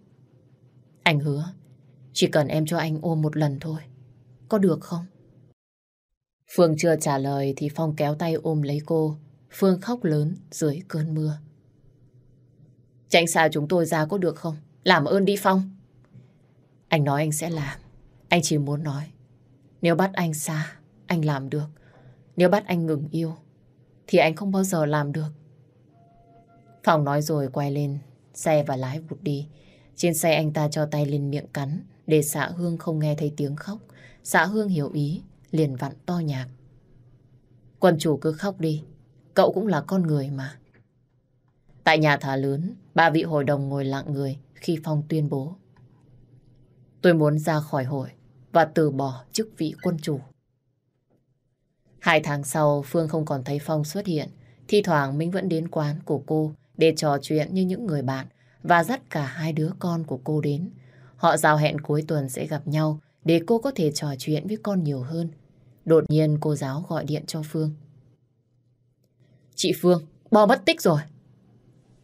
Anh hứa, chỉ cần em cho anh ôm một lần thôi. Có được không? Phương chưa trả lời thì Phong kéo tay ôm lấy cô. Phương khóc lớn dưới cơn mưa. Tránh xa chúng tôi ra có được không? Làm ơn đi Phong. Anh nói anh sẽ làm. Anh chỉ muốn nói. Nếu bắt anh xa, anh làm được. Nếu bắt anh ngừng yêu, thì anh không bao giờ làm được. Phong nói rồi quay lên xe và lái vụt đi. Trên xe anh ta cho tay lên miệng cắn để xã Hương không nghe thấy tiếng khóc. Xã Hương hiểu ý, liền vặn to nhạc. Quân chủ cứ khóc đi, cậu cũng là con người mà. Tại nhà thả lớn, ba vị hội đồng ngồi lặng người khi Phong tuyên bố. Tôi muốn ra khỏi hội và từ bỏ chức vị quân chủ. Hai tháng sau, Phương không còn thấy Phong xuất hiện. Thi thoảng Minh vẫn đến quán của cô để trò chuyện như những người bạn và dắt cả hai đứa con của cô đến. Họ giao hẹn cuối tuần sẽ gặp nhau để cô có thể trò chuyện với con nhiều hơn. Đột nhiên cô giáo gọi điện cho Phương. Chị Phương, Bo mất tích rồi.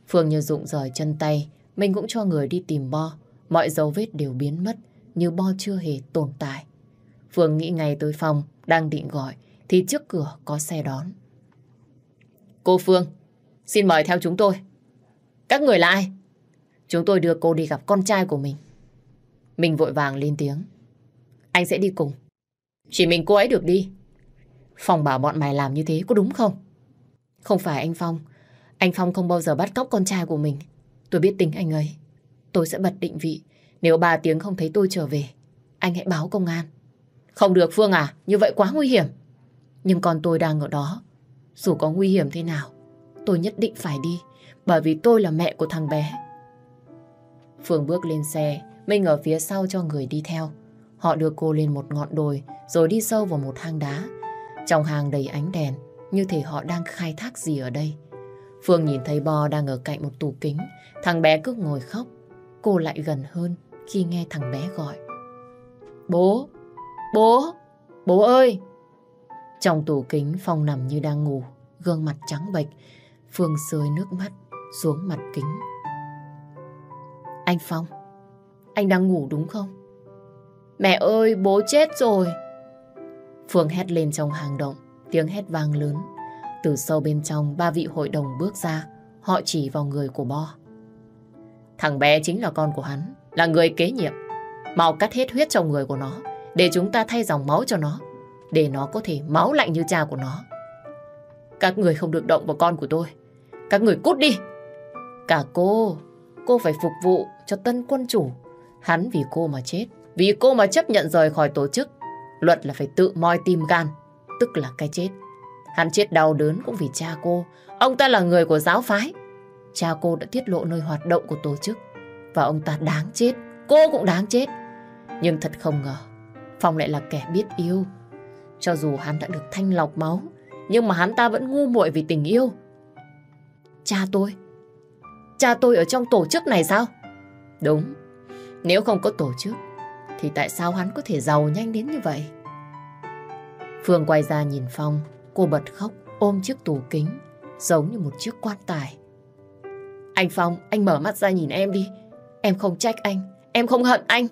Phương như rụng rời chân tay, mình cũng cho người đi tìm Bo. Mọi dấu vết đều biến mất, như Bo chưa hề tồn tại. Phương nghĩ ngay tới phòng, đang định gọi, thì trước cửa có xe đón. Cô Phương, xin mời theo chúng tôi. Các người là ai? Chúng tôi đưa cô đi gặp con trai của mình. Mình vội vàng lên tiếng. Anh sẽ đi cùng. Chỉ mình cô ấy được đi. Phong bảo bọn mày làm như thế có đúng không? Không phải anh Phong. Anh Phong không bao giờ bắt cóc con trai của mình. Tôi biết tính anh ấy. Tôi sẽ bật định vị Nếu ba tiếng không thấy tôi trở về, anh hãy báo công an. Không được Phương à, như vậy quá nguy hiểm. Nhưng con tôi đang ở đó. Dù có nguy hiểm thế nào, tôi nhất định phải đi, bởi vì tôi là mẹ của thằng bé. Phương bước lên xe, Minh ở phía sau cho người đi theo. Họ đưa cô lên một ngọn đồi, rồi đi sâu vào một hang đá. Trong hang đầy ánh đèn, như thể họ đang khai thác gì ở đây. Phương nhìn thấy Bo đang ở cạnh một tủ kính, thằng bé cứ ngồi khóc. Cô lại gần hơn khi nghe thằng bé gọi. Bố! Bố! Bố ơi! Trong tủ kính Phong nằm như đang ngủ, gương mặt trắng bệch. Phương rơi nước mắt xuống mặt kính. Anh Phong, anh đang ngủ đúng không? Mẹ ơi, bố chết rồi! Phương hét lên trong hang động, tiếng hét vang lớn. Từ sâu bên trong, ba vị hội đồng bước ra, họ chỉ vào người của Bo. Thằng bé chính là con của hắn, là người kế nhiệm. Mau cắt hết huyết trong người của nó, để chúng ta thay dòng máu cho nó, để nó có thể máu lạnh như cha của nó. Các người không được động vào con của tôi. Các người cút đi. Cả cô, cô phải phục vụ cho tân quân chủ. Hắn vì cô mà chết, vì cô mà chấp nhận rời khỏi tổ chức. Luật là phải tự moi tim gan, tức là cái chết. Hắn chết đau đớn cũng vì cha cô. Ông ta là người của giáo phái. Cha cô đã tiết lộ nơi hoạt động của tổ chức. Và ông ta đáng chết, cô cũng đáng chết. Nhưng thật không ngờ, Phong lại là kẻ biết yêu. Cho dù hắn đã được thanh lọc máu, nhưng mà hắn ta vẫn ngu muội vì tình yêu. Cha tôi? Cha tôi ở trong tổ chức này sao? Đúng, nếu không có tổ chức, thì tại sao hắn có thể giàu nhanh đến như vậy? Phương quay ra nhìn Phong, cô bật khóc, ôm chiếc tủ kính, giống như một chiếc quan tài. Anh Phong, anh mở mắt ra nhìn em đi. Em không trách anh, em không hận anh.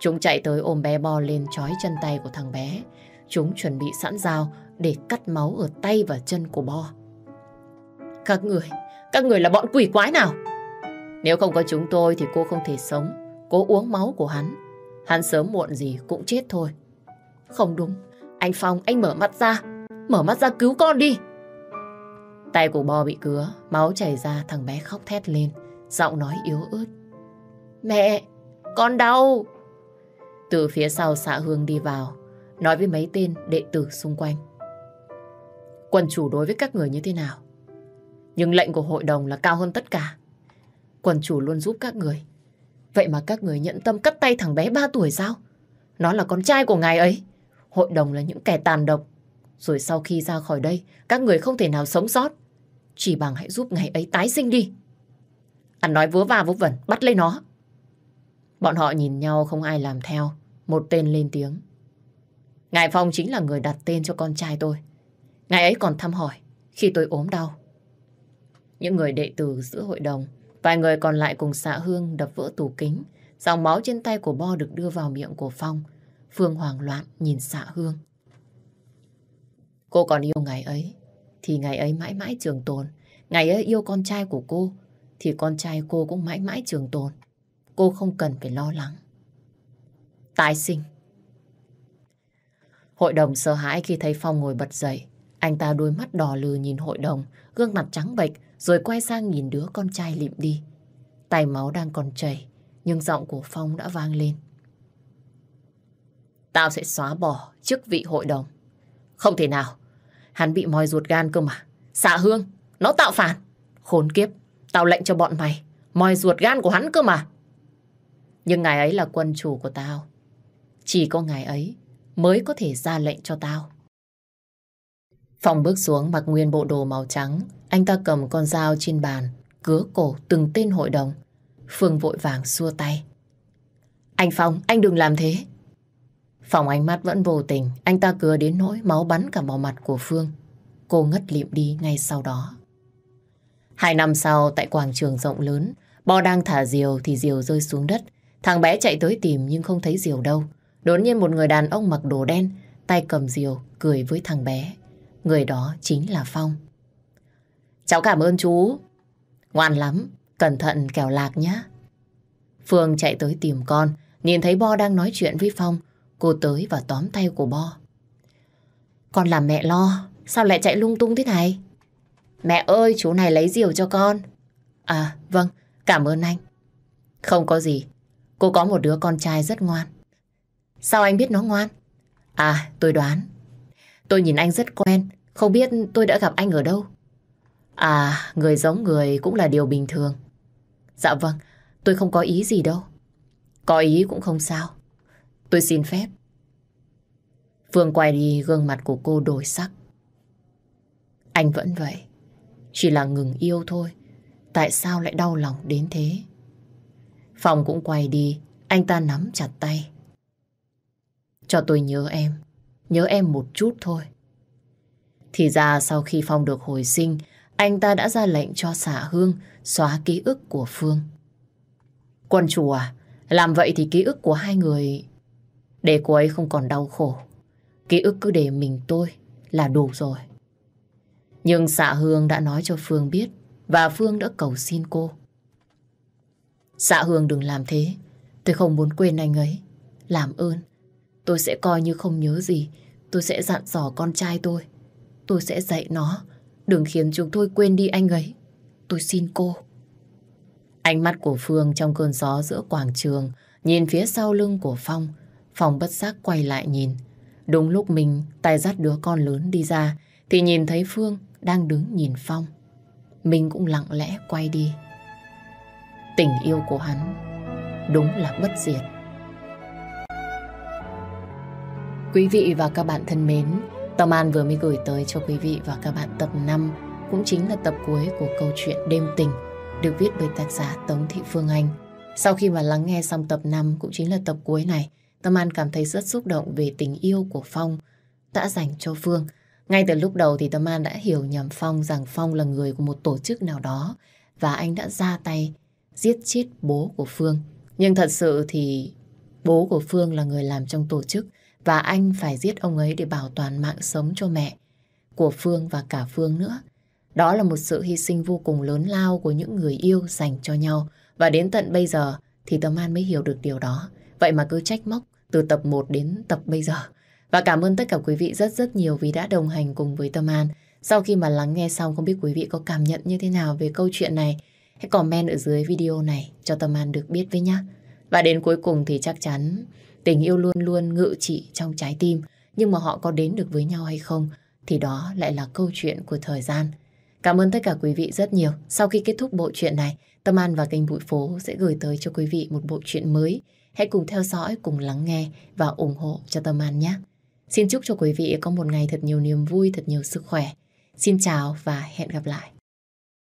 Chúng chạy tới ôm bé Bo lên trói chân tay của thằng bé. Chúng chuẩn bị sẵn dao để cắt máu ở tay và chân của Bo. Các người, các người là bọn quỷ quái nào? Nếu không có chúng tôi thì cô không thể sống. Cô uống máu của hắn. Hắn sớm muộn gì cũng chết thôi. Không đúng. Anh Phong, anh mở mắt ra. Mở mắt ra cứu con đi. Tay của Bo bị cứa, máu chảy ra thằng bé khóc thét lên. Giọng nói yếu ớt. Mẹ, con đau. Từ phía sau xạ hương đi vào, nói với mấy tên đệ tử xung quanh. Quân chủ đối với các người như thế nào? Nhưng lệnh của hội đồng là cao hơn tất cả. quần chủ luôn giúp các người. Vậy mà các người nhận tâm cắt tay thằng bé 3 tuổi sao? Nó là con trai của ngài ấy. Hội đồng là những kẻ tàn độc. Rồi sau khi ra khỏi đây, các người không thể nào sống sót. Chỉ bằng hãy giúp ngài ấy tái sinh đi. Anh nói vớ va vớ vẩn, bắt lấy nó. Bọn họ nhìn nhau không ai làm theo. Một tên lên tiếng. Ngài Phong chính là người đặt tên cho con trai tôi. Ngài ấy còn thăm hỏi khi tôi ốm đau. Những người đệ tử giữa hội đồng, vài người còn lại cùng xạ hương đập vỡ tủ kính. Dòng máu trên tay của Bo được đưa vào miệng của Phong. Phương hoảng loạn nhìn xạ hương. Cô còn yêu ngày ấy, thì ngày ấy mãi mãi trường tồn. ngày ấy yêu con trai của cô, thì con trai cô cũng mãi mãi trường tồn. Cô không cần phải lo lắng. Tái sinh. Hội đồng sợ hãi khi thấy Phong ngồi bật dậy. Anh ta đôi mắt đỏ lừ nhìn hội đồng, gương mặt trắng bệch, rồi quay sang nhìn đứa con trai lịm đi. Tay máu đang còn chảy, nhưng giọng của Phong đã vang lên. Tao sẽ xóa bỏ chức vị hội đồng. Không thể nào. Hắn bị moi ruột gan cơ mà. Xạ hương, nó tạo phản. Khốn kiếp, tao lệnh cho bọn mày. Moi ruột gan của hắn cơ mà. Nhưng ngài ấy là quân chủ của tao. Chỉ có ngài ấy mới có thể ra lệnh cho tao. Phong bước xuống mặc nguyên bộ đồ màu trắng. Anh ta cầm con dao trên bàn, cứa cổ từng tên hội đồng. Phương vội vàng xua tay. Anh Phong, anh đừng làm thế. Phòng ánh mắt vẫn vô tình, anh ta cứa đến nỗi máu bắn cả vào mặt của Phương. Cô ngất lịm đi ngay sau đó. Hai năm sau, tại quảng trường rộng lớn, Bo đang thả diều thì diều rơi xuống đất. Thằng bé chạy tới tìm nhưng không thấy diều đâu. Đột nhiên một người đàn ông mặc đồ đen, tay cầm diều, cười với thằng bé. Người đó chính là Phong. Cháu cảm ơn chú. Ngoan lắm, cẩn thận kẻo lạc nhé. Phương chạy tới tìm con, nhìn thấy Bo đang nói chuyện với Phong. Cô tới và tóm tay của Bo. Con làm mẹ lo, sao lại chạy lung tung thế này? Mẹ ơi, chú này lấy diều cho con. À, vâng, cảm ơn anh. Không có gì, cô có một đứa con trai rất ngoan. Sao anh biết nó ngoan? À, tôi đoán. Tôi nhìn anh rất quen, không biết tôi đã gặp anh ở đâu. À, người giống người cũng là điều bình thường. Dạ vâng, tôi không có ý gì đâu. Có ý cũng không sao. Tôi xin phép. Phương quay đi gương mặt của cô đổi sắc. Anh vẫn vậy. Chỉ là ngừng yêu thôi. Tại sao lại đau lòng đến thế? Phòng cũng quay đi. Anh ta nắm chặt tay. Cho tôi nhớ em. Nhớ em một chút thôi. Thì ra sau khi Phong được hồi sinh, anh ta đã ra lệnh cho xả hương xóa ký ức của Phương. Quân chủ à, làm vậy thì ký ức của hai người để cô ấy không còn đau khổ. Ký ức cứ để mình tôi là đủ rồi. Nhưng xạ Hương đã nói cho Phương biết và Phương đã cầu xin cô. Xạ Hương đừng làm thế. Tôi không muốn quên anh ấy. Làm ơn. Tôi sẽ coi như không nhớ gì. Tôi sẽ dặn dò con trai tôi. Tôi sẽ dạy nó. Đừng khiến chúng tôi quên đi anh ấy. Tôi xin cô. Ánh mắt của Phương trong cơn gió giữa quảng trường, nhìn phía sau lưng của Phong. Phong bất giác quay lại nhìn. Đúng lúc mình tay dắt đứa con lớn đi ra, thì nhìn thấy Phương đang đứng nhìn Phong. Mình cũng lặng lẽ quay đi. Tình yêu của hắn đúng là bất diệt. Quý vị và các bạn thân mến, Tâm An vừa mới gửi tới cho quý vị và các bạn tập 5 cũng chính là tập cuối của câu chuyện Đêm Tình được viết bởi tác giả Tống Thị Phương Anh. Sau khi mà lắng nghe xong tập 5 cũng chính là tập cuối này, Tâm An cảm thấy rất xúc động về tình yêu của Phong đã dành cho Phương. Ngay từ lúc đầu thì Tâm An đã hiểu nhầm Phong rằng Phong là người của một tổ chức nào đó và anh đã ra tay giết chết bố của Phương. Nhưng thật sự thì bố của Phương là người làm trong tổ chức và anh phải giết ông ấy để bảo toàn mạng sống cho mẹ, của Phương và cả Phương nữa. Đó là một sự hy sinh vô cùng lớn lao của những người yêu dành cho nhau và đến tận bây giờ thì Tâm An mới hiểu được điều đó. Vậy mà cứ trách móc từ tập 1 đến tập bây giờ. Và cảm ơn tất cả quý vị rất rất nhiều vì đã đồng hành cùng với Tâm An. Sau khi mà lắng nghe xong, không biết quý vị có cảm nhận như thế nào về câu chuyện này. Hãy comment ở dưới video này cho Tâm An được biết với nhé. Và đến cuối cùng thì chắc chắn tình yêu luôn luôn ngự trị trong trái tim. Nhưng mà họ có đến được với nhau hay không thì đó lại là câu chuyện của thời gian. Cảm ơn tất cả quý vị rất nhiều. Sau khi kết thúc bộ truyện này, Tâm An và kênh Bụi Phố sẽ gửi tới cho quý vị một bộ truyện mới. Hãy cùng theo dõi, cùng lắng nghe và ủng hộ cho Tâm An nhé. Xin chúc cho quý vị có một ngày thật nhiều niềm vui, thật nhiều sức khỏe. Xin chào và hẹn gặp lại.